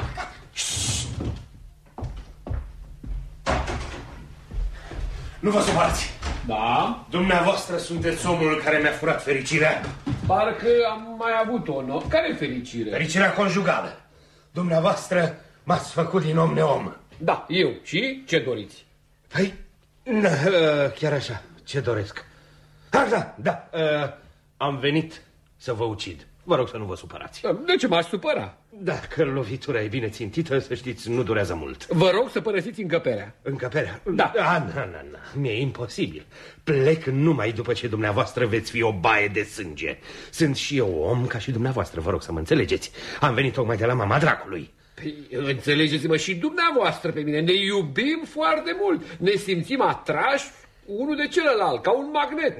Nu vă supărați. Da, Dumneavoastră sunteți omul care mi-a furat fericirea. parcă am mai avut o nouă. Care fericire? Fericirea conjugală. Dumneavoastră m-ați făcut din om neom. Da, eu. Și ce doriți? Păi, na, uh, chiar așa, ce doresc? Ah, da, da, uh, am venit să vă ucid. Vă rog să nu vă supărați. De ce m-aș supăra? Dacă lovitura e bine țintită, să știți, nu durează mult. Vă rog să părăsiți încăperea. Încăperea? Da. A, na, na, na, mi-e imposibil. Plec numai după ce dumneavoastră veți fi o baie de sânge. Sunt și eu om ca și dumneavoastră, vă rog să mă înțelegeți. Am venit tocmai de la mama dracului. Păi, înțelegeți-mă și dumneavoastră pe mine. Ne iubim foarte mult. Ne simțim atrași unul de celălalt, ca un magnet.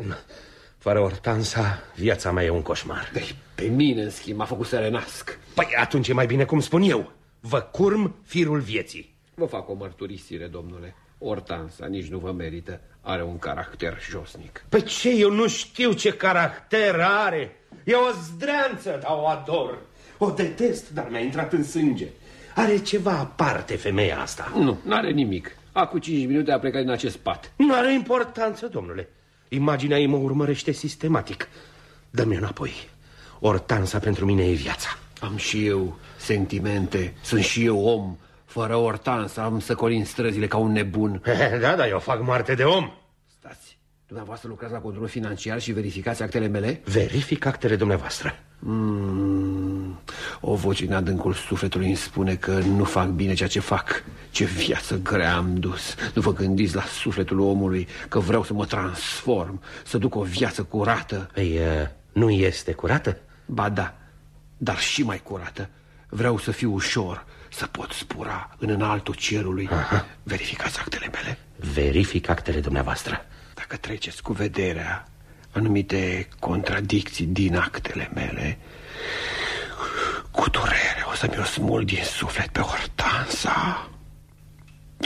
Fără Hortansa, viața mea e un coșmar. Păi, pe mine, în schimb, m-a făcut să renasc. Păi atunci e mai bine cum spun eu. Vă curm firul vieții. Vă fac o mărturisire, domnule. Ortansa nici nu vă merită. Are un caracter josnic. Pe ce? Eu nu știu ce caracter are. E o zdreanță, dar o ador. O detest, dar mi-a intrat în sânge. Are ceva aparte femeia asta. Nu, n-are nimic. Acum cinci minute a plecat din acest pat. Nu are importanță, domnule. Imaginea ei mă urmărește sistematic. Dă-mi înapoi. Ortansa pentru mine e viața. Am și eu sentimente, sunt și eu om. Fără ortansa am să colin străzile ca un nebun. Da, da, eu fac moarte de om. Stați, dumneavoastră lucrați la control financiar și verificați actele mele? Verific actele dumneavoastră. Mm, o voce în adâncul sufletului îmi spune că nu fac bine ceea ce fac. Ce viață grea am dus. Nu vă gândiți la sufletul omului că vreau să mă transform, să duc o viață curată. Păi, nu este curată? Ba da, dar și mai curată. Vreau să fiu ușor, să pot spura în înaltul cerului. Aha. Verificați actele mele. Verific actele dumneavoastră. Dacă treceți cu vederea anumite contradicții din actele mele, cu durere o să mi-o smul din suflet pe Hortansa.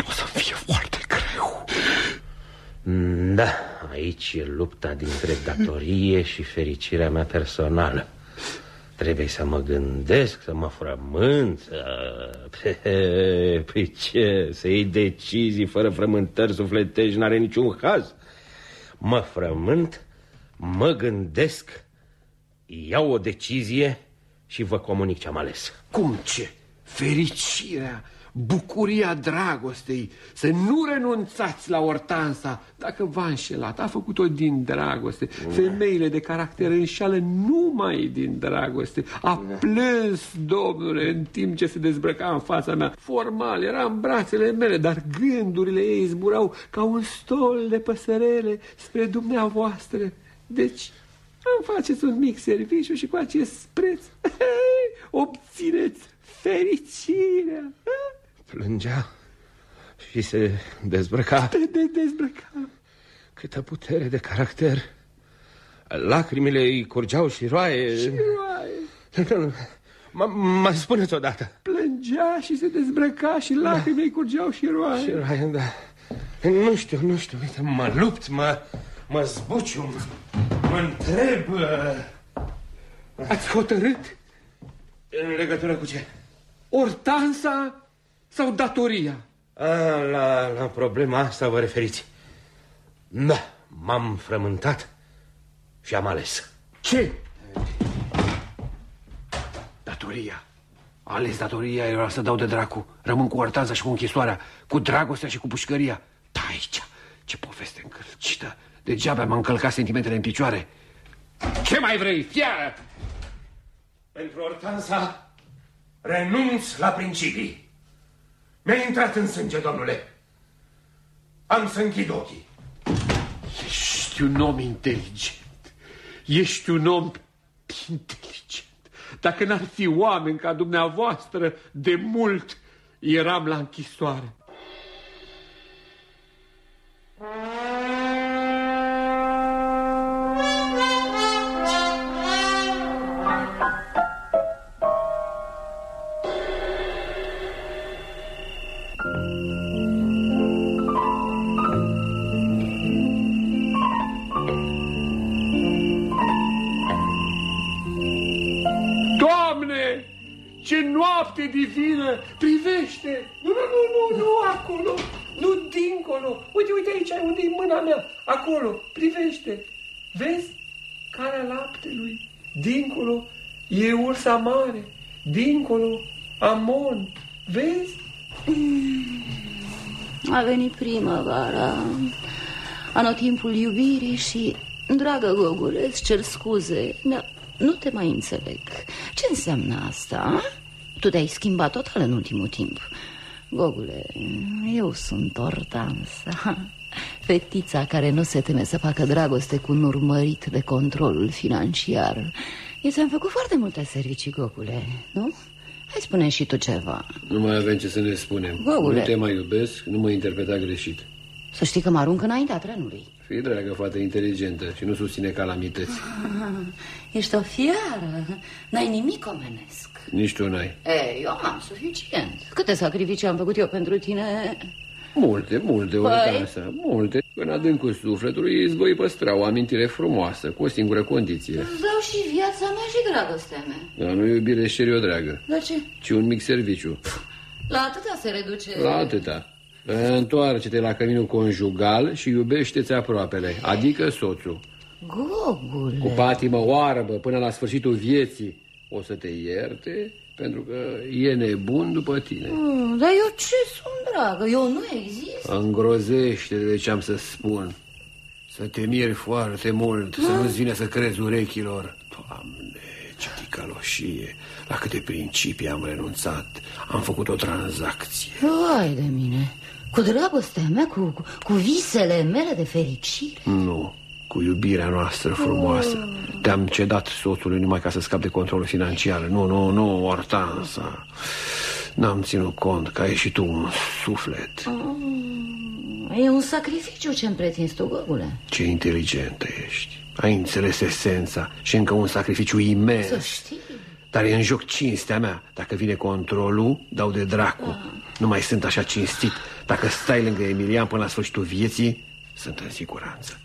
O să fie foarte greu. Da, aici e lupta dintre datorie și fericirea mea personală. Trebuie să mă gândesc, să mă frământ, să... Păi ce, să iei decizii fără frământări sufletești n-are niciun haz. Mă frământ, mă gândesc, iau o decizie și vă comunic ce am ales. Cum ce? Fericirea bucuria dragostei, să nu renunțați la Ortansa. Dacă v-a înșelat, a făcut-o din dragoste. Femeile de caracter înșală numai din dragoste. A plâns, domnule, în timp ce se dezbrăca în fața mea. Formal, era în brațele mele, dar gândurile ei zburau ca un stol de păsărele spre dumneavoastră. Deci, îmi faceți un mic serviciu și cu acest preț obțineți fericirea. Plângea și se dezbrăca. De, de dezbrăca. Câtă putere de caracter. Lacrimile îi curgeau și roaie. Și roaie. Mai spuneți odată. Plângea și se dezbrăca și lacrimile îi curgeau și roaie. Și roaie, da. Nu știu, nu știu, uite, mă lupt, mă, mă zbuciu, mă întreb... Ați hotărât? În legătură cu ce? Ortansa sau datoria? A, la, la problema asta vă referiți. Da, m-am frământat și am ales. Ce? Datoria. Ales datoria era să dau de dracu. Rămân cu ortanța și cu închisoarea, cu dragostea și cu pușcăria. Da, aici, ce poveste încălcită. Degeaba m-am încălcat sentimentele în picioare. Ce mai vrei, fiară? Pentru Ortansa renunț la principii. Mi-a intrat în sânge, domnule. Am să închid ochii. Ești un om inteligent. Ești un om inteligent. Dacă n-ar fi oameni ca dumneavoastră, de mult eram la închisoare. noapte divină, privește! Nu, nu, nu, nu, nu, acolo, nu dincolo. Uite, uite aici, unde e mâna mea, acolo, privește. Vezi? Calea laptelui, dincolo, e ursa mare, dincolo, Amon, vezi? A venit primăvara, anotimpul iubirii și, dragă Goguleț, îți cer scuze, nu te mai înțeleg. Ce înseamnă asta? Tu te-ai schimbat total în ultimul timp. Gogule, eu sunt Ortansa Fetița care nu se teme să facă dragoste cu un urmărit de controlul financiar. Eu ți-am făcut foarte multe servicii, Gogule, nu? Hai spune și tu ceva. Nu mai avem ce să ne spunem. Gogule. Nu te mai iubesc, nu mă interpreta greșit. Să știi că mă arunc înaintea trenului. Fii dragă, fată inteligentă și nu susține calamități. Ești o fiară, n-ai nimic omenesc nici tu n-ai. E, eu am suficient. Câte sacrificii am făcut eu pentru tine? Multe, multe, Ortansa, multe. În adâncul sufletului îți voi păstra o amintire frumoasă, cu o singură condiție. Îți dau și viața mea și dragostea mea. Dar nu iubire și o dragă, Dar ce? ci un mic serviciu. La atâta se reduce... La atâta. Întoarce-te la căminul conjugal și iubește-ți aproapele, adică soțul. Gogule... Cu patimă oarbă până la sfârșitul vieții o să te ierte pentru că e nebun după tine. Mm, dar eu ce sunt, dragă? Eu nu exist. Îngrozește de ce am să spun. Să te miri foarte mult, să nu-ți vine să crezi urechilor. Doamne, ce ticăloșie! La câte principii am renunțat. Am făcut o tranzacție. Vai de mine. Cu dragostea mea, cu, cu, cu visele mele de fericire. Nu, cu iubirea noastră frumoasă. Te-am cedat soțului numai ca să scap de controlul financiar. Nu, nu, nu, Ortansa. N-am ținut cont că ai și tu un suflet. E un sacrificiu ce-mi pretinzi tu, Gogule. Ce inteligentă ești. Ai înțeles esența și încă un sacrificiu imens. Să știi. Dar e în joc cinstea mea. Dacă vine controlul, dau de dracu. Nu mai sunt așa cinstit. Dacă stai lângă Emilian până la sfârșitul vieții, sunt în siguranță.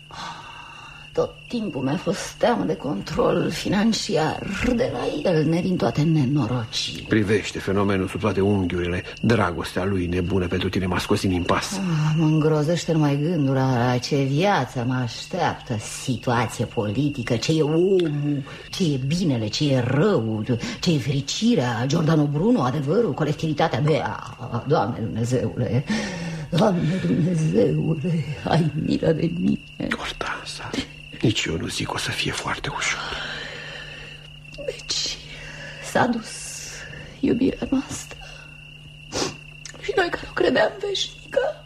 Tot timpul mi-a fost teamă de control financiar. De la el ne din toate nenorocii Privește fenomenul sub toate unghiurile. Dragostea lui nebună pentru tine m-a scos din impas. ah, Mă îngrozește numai gândul la ce viață mă așteaptă. Situație politică, ce e omul, ce e binele, ce e rău Ce e fericirea, Giordano Bruno, adevărul, colectivitatea mea. Doamne Dumnezeule, Doamne Dumnezeule, ai milă de mine. Ortansa, nici eu nu zic o să fie foarte ușor. Deci s-a dus iubirea noastră Și noi care o credeam veșnică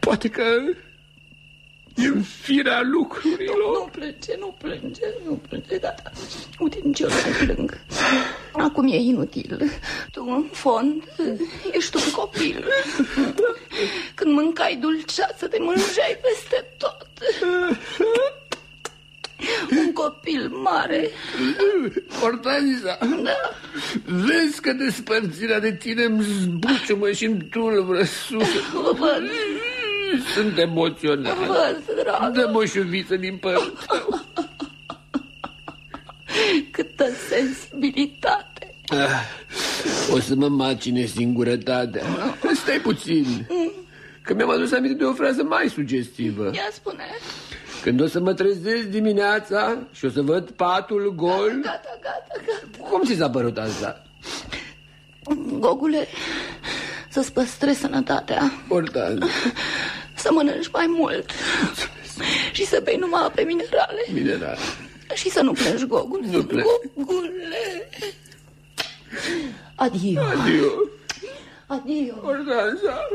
Poate că e în firea lucrurilor. Nu plânge, nu plânge, nu plânge Gata, uite nici eu nu mai plâng. Acum e inutil. Tu în fond ești un copil. Când mâncai dulceață te mânjai peste tot. Un copil mare. Ortansa, Da, vezi că despărțirea de tine îmi zbuciumă și îmi tulbură sufletul. văd, Sunt emoționat. văd, dragă Dă-mă o șuviță din părul tău. Câtă sensibilitate Ah, O să mă macine singurătatea. Stai puțin. Că mi-am adus aminte de o frază mai sugestivă. Ia spune Când o să mă trezesc dimineața și o să văd patul gol... Gata, gata, gata Cum ți s-a părut asta? Gogule, să-ți păstrezi sănătatea Important. Să mănânci mai mult Și să bei numai ape minerale Mineral. Și să nu plângi, Gogule Nu plâng. Gogule Adio Adio. Adio Organza.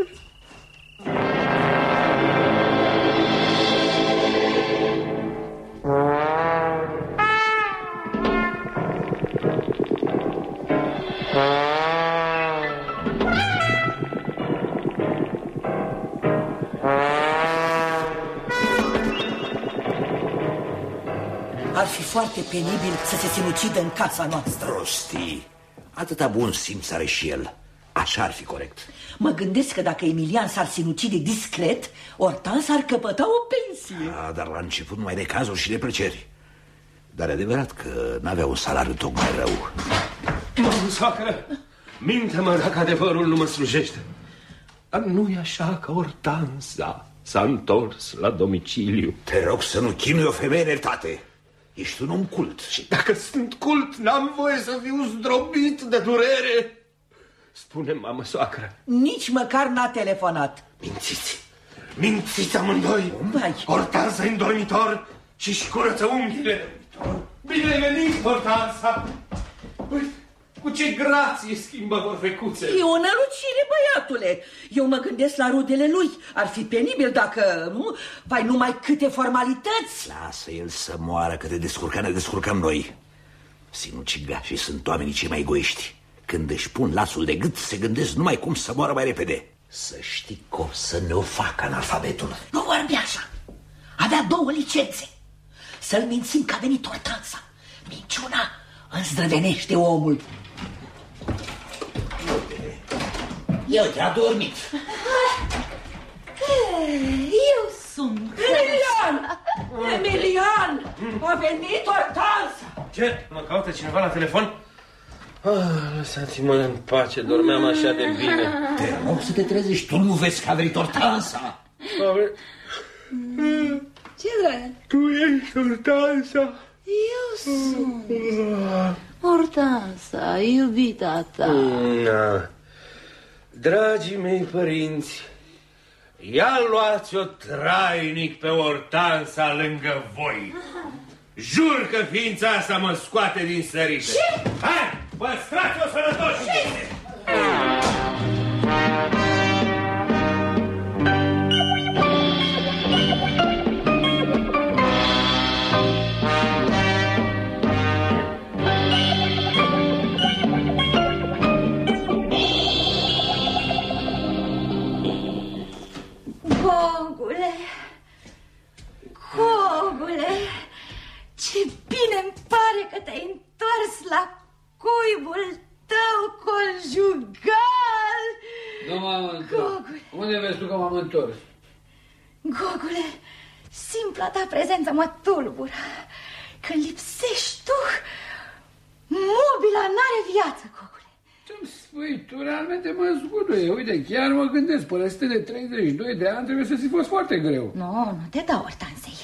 Ar fi foarte penibil să se sinucidă în casa noastră Prostii. Atâta bun simț are și el. Așa ar fi corect. Mă gândesc că dacă Emilian s-ar sinucide discret Ortan s-ar căpăta o pensie A, dar la început numai de cazuri și de plăceri. Dar e adevărat că n-avea un salariu tocmai rău. Mă, soacră, minte-mă dacă adevărul nu mă slujește. Dar nu e așa că Ortanza s-a întors la domiciliu. Te rog să nu chinui o femeie în iertate. Ești un om cult. Și dacă sunt cult, n-am voie să fiu zdrobit de durere. Spune, mamă, soacră, Nici măcar n-a telefonat mințiți. Mințiți amândoi. Vai. Hortansa în dormitor și-și curăță unghiile. Bine ai venit, Hortansa. Uite, cu ce grație schimbă vorbecuțe. E o nălucire, băiatule Eu mă gândesc la rudele lui Ar fi penibil dacă, nu, vai numai câte formalități Lasă el să moară, că de descurcăm ne descurcăm noi. Sinucigașii sunt oamenii cei mai egoiști. Când își pun lasul de gât, se gândesc numai cum să moară mai repede. Să știi că o să ne o facă analfabetul. Nu vorbi așa Avea două licențe Să-l mințim că a venit Ortanța Minciuna îndrăvenește omul Eu te-a dormit. Eu sunt. Emilian! Emilian! A venit Hortensa! Ce? Mă caută cineva la telefon? Ah, lăsați-mă în pace, dormeam așa de bine. Te rog să te trezești, tu nu vezi că a venit Hortensa. Ce drag? Tu ești Hortensa. Eu sunt. Hortansa, iubita ta. Na. Dragii mei părinți, ia luați-o trainic pe Hortansa lângă voi. Jur că ființa asta mă scoate din sărite. Ce? Hai, păstrați-o sănătoși! Gogule, bine îmi pare că te-ai întors la cuibul tău conjugal. Nu m-am întors. Gogule. Unde vezi tu că m-am întors? Gogule, simpla ta prezență mă tulbură. Când lipsești tu, mobila n-are viață, Gogule. Ce-mi spui? Tu realmente mă zguduie. Uite, chiar mă gândesc, părăsite de 32 de ani trebuie să fi fost foarte greu. Nu, nu te dau ortansei.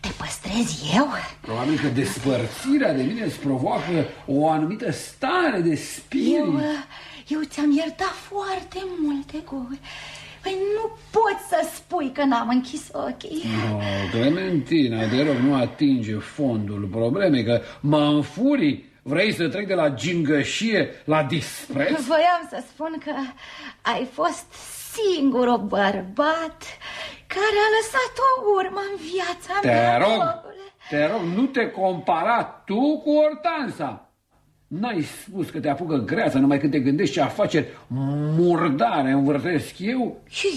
Te păstrez eu? Probabil că despărțirea de mine îți provoacă o anumită stare de spirit. Eu, uh, eu ți-am iertat foarte multe, Gogule. Păi nu poți să spui că n-am închis ochii. No, Clementina, te rog, nu atinge fondul problemei, că mă înfuri. Vrei să trec de la gingășie la dispreț? Voiam să spun că ai fost singurul bărbat care a lăsat o urmă în viața Te mea, rog, Gogule. te rog, nu te compara tu cu Hortansa. N-ai spus că te apucă greața numai când te gândești ce afaceri murdare învârtesc eu? Și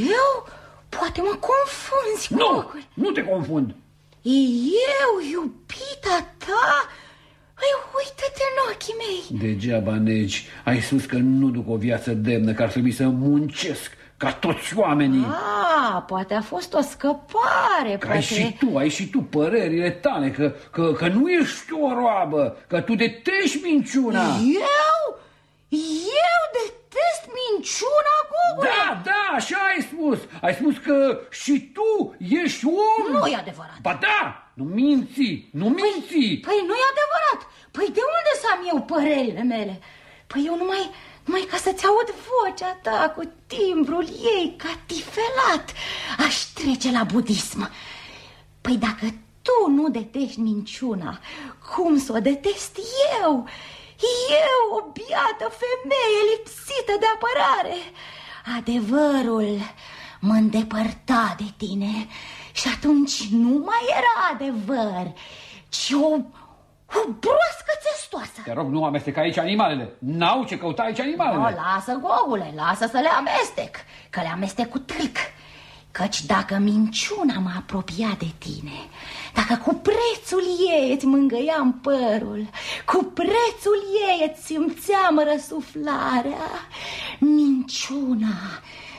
eu? Poate mă confunzi, Nu, Gogule. nu te confund. Eu, iubita ta? Păi uită-te în ochii mei. Degeaba negi, ai spus că nu duc o viață demnă, că ar trebui să muncesc ca toți oamenii. Ah, poate a fost o scăpare, Că poate... ai și tu, ai și tu părerile tale, că, că, că nu ești o roabă, că tu detești minciuna. Eu? Eu detest minciuna, Gogule? Da, da, așa ai spus. Ai spus că și tu ești om. Nu e adevărat. Ba da, nu minți, nu minți. Păi nu e adevărat. Păi de unde să am eu părerile mele? Păi eu numai, numai ca să-ți aud vocea ta cu timbrul ei ca tifelat. Aș trece la budism. Păi dacă tu nu detești minciuna, cum să o detest eu? Eu, o biată femeie lipsită de apărare. Adevărul mă îndepărta de tine și atunci nu mai era adevăr, ci o, o broască țestoasă. Te rog, nu amesteca aici animalele. N-au ce căuta aici animalele. O, lasă, Gogule, lasă să le amestec, că le amestec cu tâlc. Căci dacă minciuna mă apropia de tine, dacă cu prețul ei îți mângâiam părul, cu prețul ei îți simțeam răsuflarea, minciuna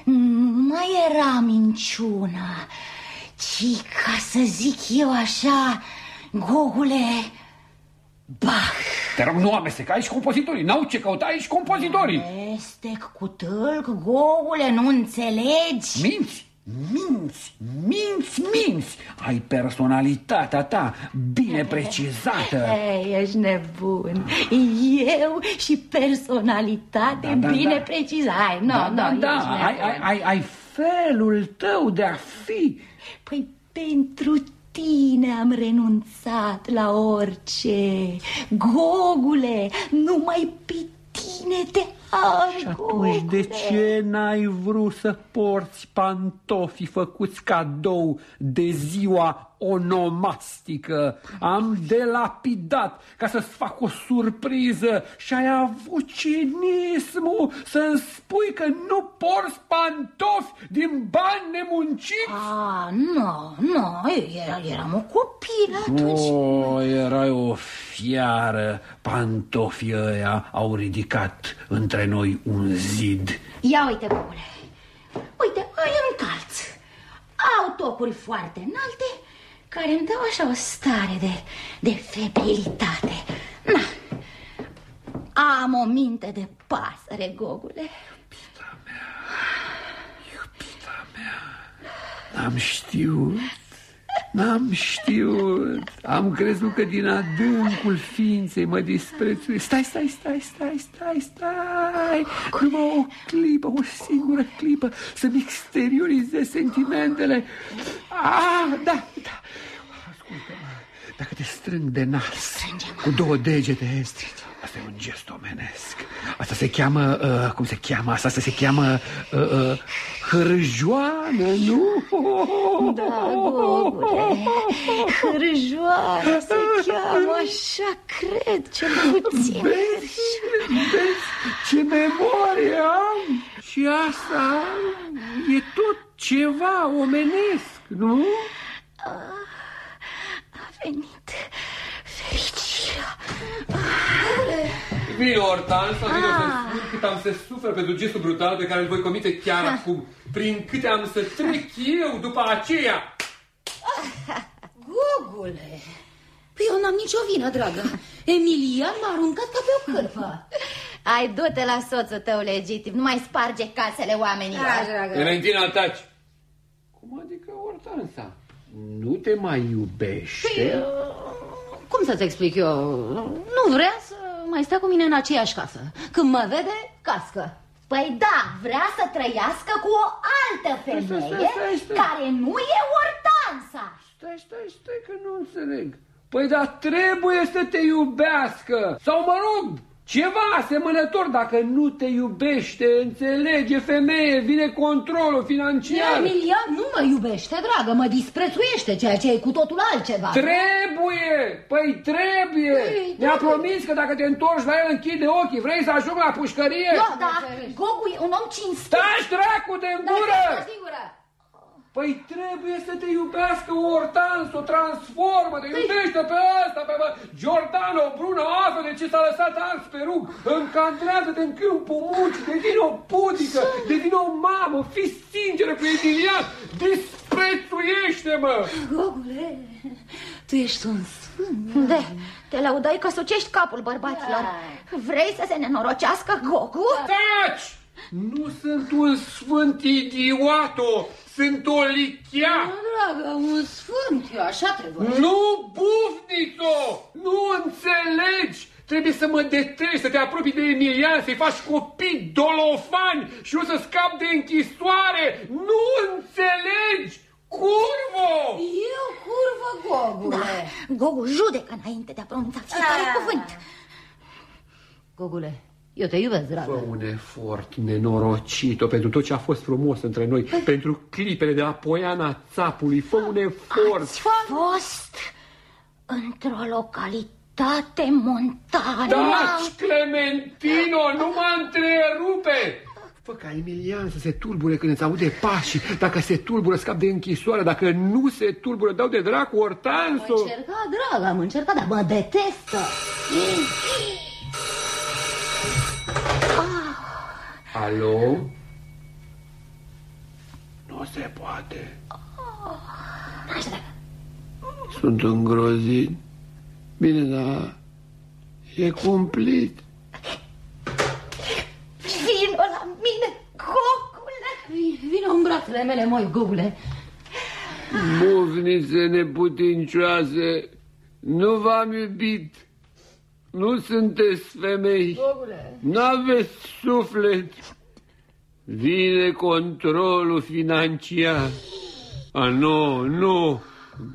nu mai era minciuna, ci, ca să zic eu așa, Gogule, bah! Te rog, nu amesteca aici compozitorii. N-au ce căuta aici compozitorii. Amestec cu tâlc, Gogule, nu înțelegi? Minți, minți, minți, minți. Ai personalitatea ta bine precizată. Ei, ești nebun. Eu și personalitate Da, da, bine da. precizată. Hai, nu, da, nu, da, ești da, nebun. ai, ai, ai, ai felul tău de a fi. Păi pentru tine am renunțat la orice. Gogule, numai pe tine te am, Și atunci de ce n-ai vrut să porți pantofii făcuți cadou de ziua onomastică? Am delapidat ca să-ți fac o surpriză și ai avut cinismul să-mi spui că nu porți pantofi din bani nemunciți? Ah, nu, nu, era, eram o copilă atunci. O, erai o fiară, pantofii ăia au ridicat între noi un zid Ia uite, Gogule. Uite, îi încalț. Au tocuri foarte înalte care îmi dau așa o stare de, de febrilitate. Na, am o minte de pasăre, Gogule. N-am știut, n-am știut. Am crezut că din adâncul ființei mă disprețui. Stai, stai, stai, stai, stai, stai. Numai o clipă, o singură clipă să-mi exteriorizez sentimentele. Ah, da, da. Ascultă-mă, dacă te strâng de nas cu două degete, asta e un gest omenesc. Asta se cheamă, uh, cum se cheamă? Asta se cheamă uh, uh, hârjoană, nu? Da, Gogule, hârjoană se cheamă, așa cred, cel puțin. Vezi, vezi ce memorie am? Și asta e tot ceva omenesc, nu? A venit fericirea. Vine Ortan sau vine să spun cât am să sufăr pentru gestul brutal pe care îl voi comite chiar acum. Prin câte am să trec eu după aceea. Gogule, păi eu n-am nicio vină, dragă. Emilian m-a aruncat ca pe o cârpă. Ai du-te la soțul tău legitim, nu mai sparge casele oamenilor. Da, dragă. Clementina, taci. Cum adică Hortansa? Nu te mai iubește? Păi, Cum să-ți explic eu? Nu vrea să mai stea cu mine în aceeași casă. Când mă vede, cască. Păi da, vrea să trăiască cu o altă stai, femeie stai, stai. care nu e Ortansa. Stai, stai, stai că nu înțeleg. Păi dar trebuie să te iubească. Sau mă rog, ceva asemănător. Dacă nu te iubește, înțelege femeie, vine controlul financiar. Emilian nu mă iubește, dragă, mă disprețuiește, ceea ce e cu totul altceva. Trebuie! Păi trebuie! Păi, Mi-a trebuie. promis că dacă te întorci la el, închide ochii. Vrei să ajung la pușcărie? Da, da, Gogu e un om cinstit. Stai, dracu, de Dar gură! stai singură. Păi trebuie să te iubească Ortans, o transformă, te iubește pe asta, pe bă. Giordano, Bruno, află de ce s-a lăsat ars pe rug, încadrează-te în câmpul muncii, devine o pudică, devine o mamă, fii sinceră cu Emilian, disprețuiește-mă! Gogule, tu ești un sfânt. De, te laudai că sucești capul bărbaților. Vrei să se nenorocească Gogu? Taci! Nu sunt un sfânt idioto, sunt o lichea! Dragă, un sfânt, eu așa trebuie. Nu, bufnițo! Nu înțelegi! Trebuie să mă detreci, să te apropii de Emilian, să-i faci copii dolofani și nu să scap de închisoare! Nu înțelegi! Curvo! Eu curvă, Gogule. Da, Gogu judecă înainte de a pronunța fiecare cuvânt. Gogule, eu te iubesc, Fă dragă. un efort nenorocito pentru tot ce a fost frumos între noi, pentru clipele de la Poiana Țapului. Fă un efort! Ați fost într-o localitate montană. Taci, Clementino, nu mă întrerupe! Fă ca Emilian să se tulbure când îți aude pașii. Dacă se tulbură, scap de închisoare. Dacă nu se tulbură, dau de dracu Am Ortanso. încercat, dragă, am încercat, dar mă detestă. Alo? Nu se poate. Sunt îngrozit. Bine, dar e cumplit. Vino la mine, Gogule. Vino în brațele mele, moi, Gogule. Bufnițe neputincioase, nu v-am iubit. Nu sunteți femei. N-aveți suflet. Vine controlul financiar. A, nu, nu.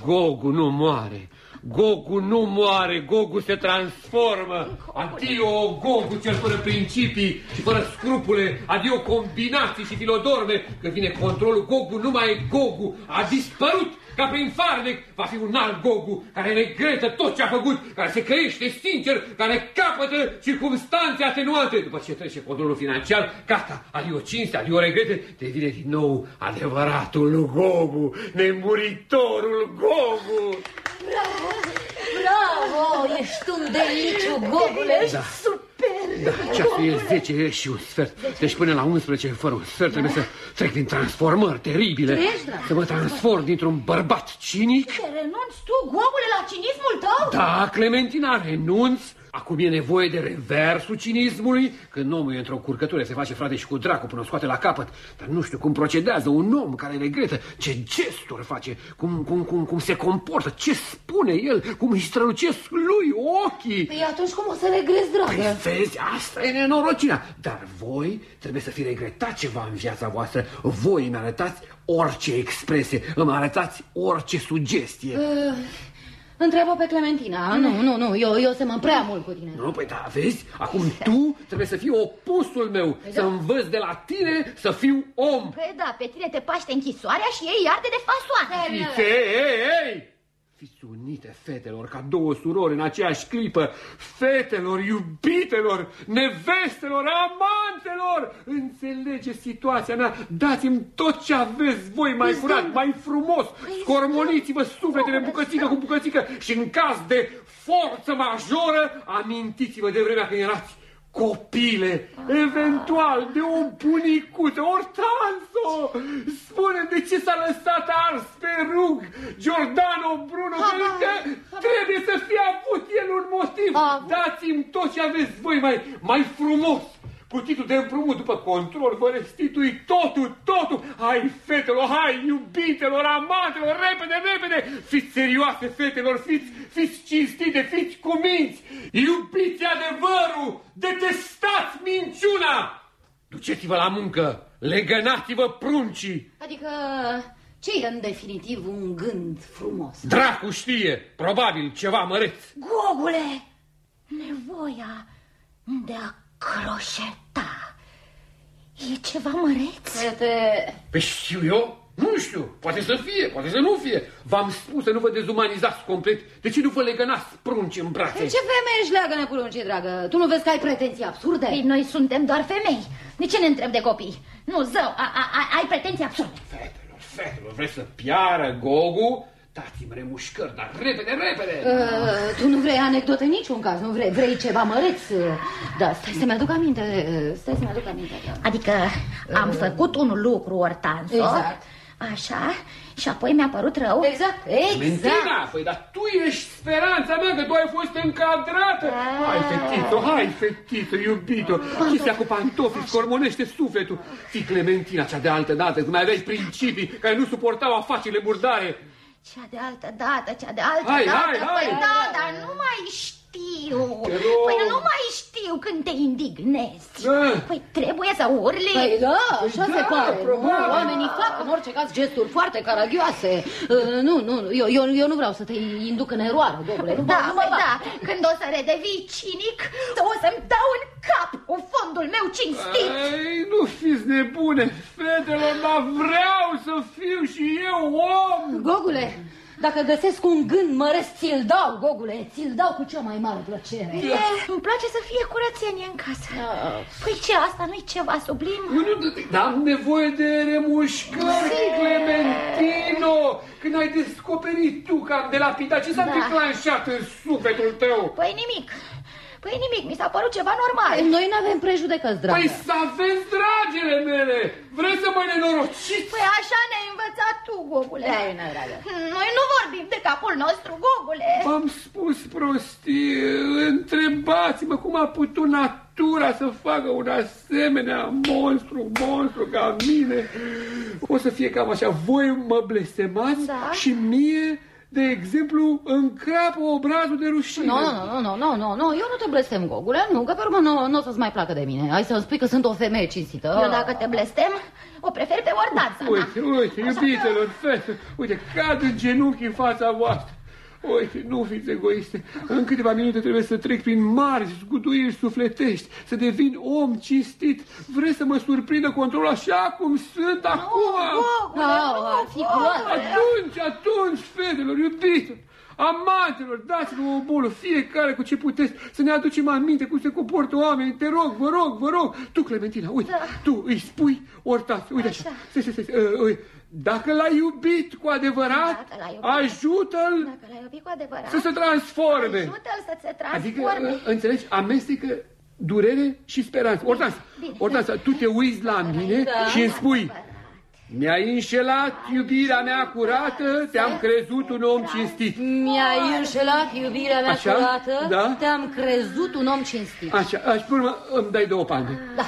Gogu nu moare. Gogu nu moare, Gogu se transformă. Adio Gogu cel fără principii și fără scrupule. Adio combinații și filodorme. Că vine controlul, Gogu nu mai e Gogu. A dispărut ca prin farmec. Va fi un alt Gogu care regretă tot ce a făcut, care se crește sincer, care capătă circumstanțe atenuante. După ce trece controlul financiar, gata, adio cinste, adio regrete, devine din nou adevăratul Gogu, nemuritorul Gogu. Bravo, ești un deliciu, Gogule. Ești super. Da, ceasul e 10 și un sfert. Deci până la 11 fără un sfert trebuie să trec prin transformări teribile. Treci, dragă. Să mă transform dintr-un bărbat cinic. Te renunți tu, gogule, la cinismul tău? Da, Clementina, renunț. Acum e nevoie de reversul cinismului. Când omul e într-o curcătură, se face frate și cu dracu până o scoate la capăt. Dar nu știu cum procedează un om care regretă, ce gesturi face, cum, cum, cum, cum se comportă, ce spune el, cum își strălucesc lui ochii. Păi atunci cum o să regrezi, dragă? Păi vezi, asta e nenorocirea. Dar voi trebuie să fi regretat ceva în viața voastră. Voi îmi arătați orice expresie, îmi arătați orice sugestie. Uh, întreabă pe Clementina. Nu, nu, nu, eu, eu semăn prea mult cu tine. Nu, păi da, vezi? Acum tu trebuie să fii opusul meu, să învăț de la tine să fiu om. Păi da, pe tine te paște închisoarea și ei iarde de fasoane. Fiți, ei, ei, ei! Fiți unite, fetelor, ca două surori în aceeași clipă. Fetelor, iubitelor, nevestelor, amantelor! Înțelegeți situația mea, dați-mi tot ce aveți voi mai curat, mai frumos. Scormoniți-vă sufletele bucățică cu bucățică și în caz de forță majoră, amintiți-vă de vremea când erați copile, eventual de o bunicuță, Ortanzo! Spune de ce s-a lăsat ars pe rug Giordano Bruno, pentru că trebuie să fie avut el un motiv. Dați-mi tot ce aveți voi mai, mai frumos. Cu titlul de împrumut după control vă restitui totul, totul. Hai, fetelor, hai, iubitelor, amantelor, repede, repede. Fiți serioase, fetelor, fiți, fiți cinstite, fiți cuminți. Iubiți adevărul, detestați minciuna. Duceți-vă la muncă, legănați-vă pruncii. Adică, ce e în definitiv un gând frumos? Dracu știe, probabil ceva măreț. Gogule, nevoia de a croșeta e ceva măreț? Fete, Pe știu eu? Nu știu, poate să fie, poate să nu fie. V-am spus să nu vă dezumanizați complet. De ce nu vă legănați prunci în brațe? ce femeie își leagă nepuruncii, dragă? Tu nu vezi că ai pretenții absurde? Păi noi suntem doar femei. De ce ne întreb de copii? Nu, zău, a, a, a, ai pretenții absurde. Fetelor, fetelor, vreți să piară Gogu? Dați-mi remușcări, dar repede, repede! Uh, tu nu vrei anecdote în niciun caz, nu vrei, vrei ceva măreț. Uh, Da, stai să-mi aduc aminte, uh, stai să-mi aduc aminte. Da. Adică am făcut un lucru, Ortanzo. Exact. Așa, și apoi mi-a părut rău. Exact, exact. Mentina, păi dar tu ești speranța mea că tu ai fost încadrată. Da. Hai, fetito, hai, fetito, iubito. Chestia cu pantofii scormonește sufletul. Fii Clementina cea de altă dată, când mai aveai principii care nu suportau afacerile murdare. Cea de altă dată, cea de altă Hai, dată. hai, hai. Păi da, dar nu mai știu. Te rog. Păi nu mai știu când te indignezi. Da. Păi trebuie să urli. Păi da, așa da, se pare. Nu, probabil. oamenii fac în orice caz gesturi foarte caragioase. Uh, nu, nu, eu, eu, eu nu vreau să te induc în eroare, domnule. Nu, mă- Da, nu mă păi bag. da, când o să redevii cinic, o să-mi dau în cap cu fondul meu cinstit. Ei, nu fiți nebune, fetelor, dar vreau să fiu și eu om. Gogule, dacă găsesc un gând măresc, ți-l dau, Gogule, ți-l dau cu cea mai mare plăcere. E, îmi place să fie curățenie în casă. Păi ce, asta nu-i ceva sublim? Nu, nu, dar am nevoie de remușcări, Clementino! Când ai descoperit tu că am delapidat, ce s-a Da. declanșat în sufletul tău? Păi nimic. Păi nimic, mi s-a părut ceva normal. Noi nu avem prejudecăți, dragă. Păi să aveți dragele mele! Vreți să mă nenorociți? Păi așa ne-ai învățat tu, Gogule. Da, e dragă. Noi nu vorbim de capul nostru, Gogule. V-am spus prostii, întrebați-mă cum a putut natura să facă un asemenea monstru, monstru ca mine. O să fie cam așa, voi mă blestemați Da. și mie, de exemplu, încrapă obrazul de rușine. Nu, nu, nu, nu, nu, nu, nu, eu nu te blestem, Gogule, nu, că pe urmă nu, nu o să-ți mai placă de mine. Hai să-mi spui că sunt o femeie cinstită. Eu dacă te blestem, o prefer pe ordanța Uite, uite, iubitelor, fete, uite, cad în genunchi în fața voastră. Uite, nu fiți egoiste. În câteva minute trebuie să trec prin mari zguduiri sufletești, să devin om cinstit. Vreți să mă surprindă controlul așa cum sunt acum? Gogule, Au, ar fi groază. Atunci, atunci, fetelor, iubitor, amantelor, dați-vă o bolă, fiecare cu ce puteți, să ne aducem aminte cum se comportă oamenii. Te rog, vă rog, vă rog. Tu, Clementina, uite, tu îi spui ortați, uite așa. Stai, stai, stai, uh, uite. Dacă l-ai iubit cu adevărat, Dacă l-ai iubit. ajută-l Dacă l-ai iubit cu adevărat, să se transforme. ajută-l să se Adică, transforme. uh, înțelegi, amestecă durere și speranță. Ordanța, Ordanța, tu te uiți la mine Da. și îmi spui Mi-ai înșelat iubirea mea curată, te-am crezut un om cinstit. Mi-ai înșelat iubirea mea Așa? curată, Da? te-am crezut un om cinstit. Așa, așa, pe urmă îmi dai două pande. Da.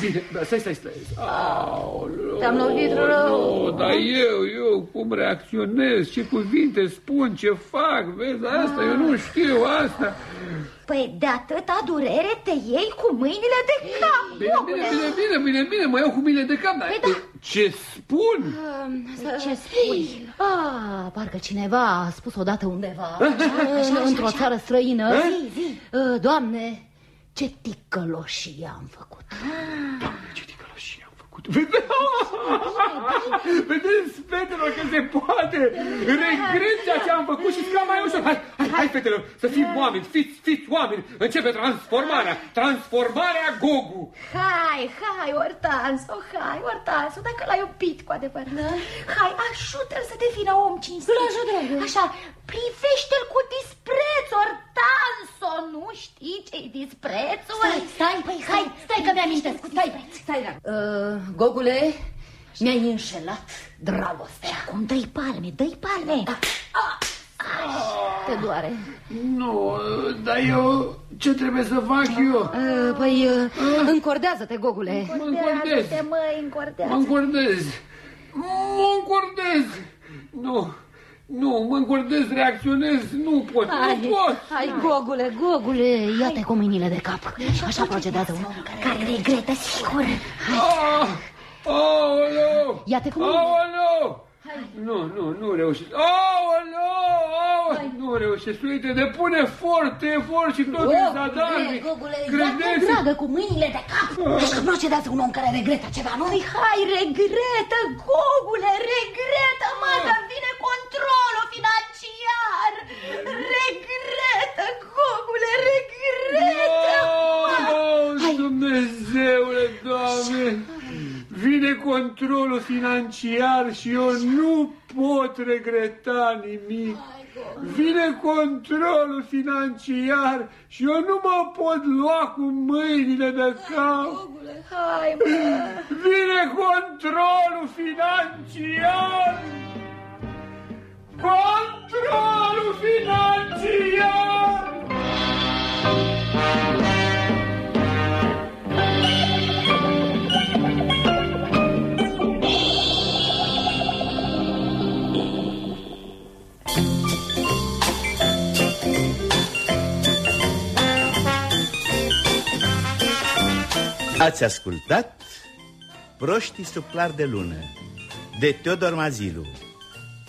Bine, da, stai, stai, stai. Aoleu, Te-am lovit rău. Nu, dar eu, eu cum reacționez, ce cuvinte spun, ce fac, vezi, asta, eu nu știu asta. Păi de atâta durere te iei cu mâinile de cap, Bine, bine, bine, bine, bine, bine, mă iau cu mine de cap, dar Păi da. ce spun? Ce spui? Ah, parcă cineva a spus odată undeva, în- într-o țară străină. Uh, Doamne, ce ticăloșie am făcut. Ce ticăloșie am făcut. Vedeți, fetelor, că se poate. Regret ceea ce am făcut și scam mai ușor. Hai, hai, hai, fetelor, să fim oameni, fiți, fiți oameni. Începe transformarea, transformarea Gogu. Hai, hai, Ortanso, hai, Ortanso, dacă l-ai iubit cu adevărat Hai, ajută-l să devină om cinstit Îl ajut, dragă. Așa, privește-l cu dispreț, Ortanso Nu știi ce-i disprețul? Stai, stai, păi, stai, stai că mi-amintesc. Stai, stai, drag. Uh, Gogule, mi-ai înșelat dragostea. Cum dă-i palme, dă-i palme Te doare. Nu, dar eu ce trebuie să fac eu? Uh, păi, uh, încordează-te, Gogule. Mă încordez, Te măi, încordează mă încordez, mă încordez. Nu, nu, mă încordez, reacționez, nu pot, Hai, nu pot. hai, Gogule, Gogule, ia-te cu mâinile de cap. Așa procedează un om care... Care regretă, sigur Ah! Aoleu! Ia-te cu mine. Aoleu! Nu, nu, nu reușesc. Aoleu! Aoleu! Nu reușesc. Uite, depune efort, efort și tot e zadarnic. Gogule, ia-te, Credeți? dragă, cu mâinile de cap. Așa procedează un om care regretă ceva, nu? Păi hai, regretă, Gogule, regretă, mă, că vine controlul financiar Regretă, Gogule, regretă Oh, Dumnezeule, Doamne! Vine controlul financiar și eu nu pot regreta nimic. Vine controlul financiar și eu nu mă pot lua cu mâinile de cap. Hai, mă Vine controlul financiar! Controlul financiar! Ați ascultat Proștii sub clar de lună de Teodor Mazilu.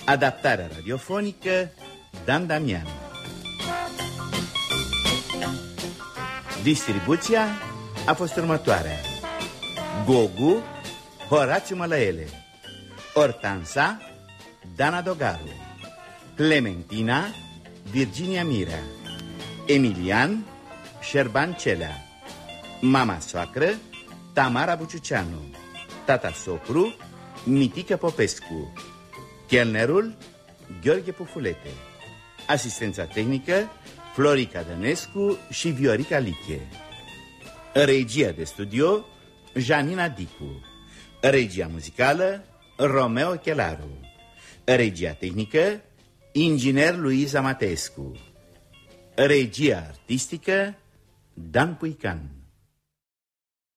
Adaptarea radiofonică Dan Damian. Distribuția a fost următoarea. Gogu Horațiu Mălăele. Ortansa Dana Dogaru. Clementina Virginia Mirea. Emilian Șerban Celea Mama soacră, Tamara Buciuceanu Tata socru, Mitică Popescu Chelnerul, Gheorghe Pufulete Asistența tehnică, Florica Dănescu și Viorica Liche. Regia de studio, Janina Dicu. Regia muzicală, Romeo Chelaru. Regia tehnică, Inginer Luiza Matescu Regia artistică, Dan Puican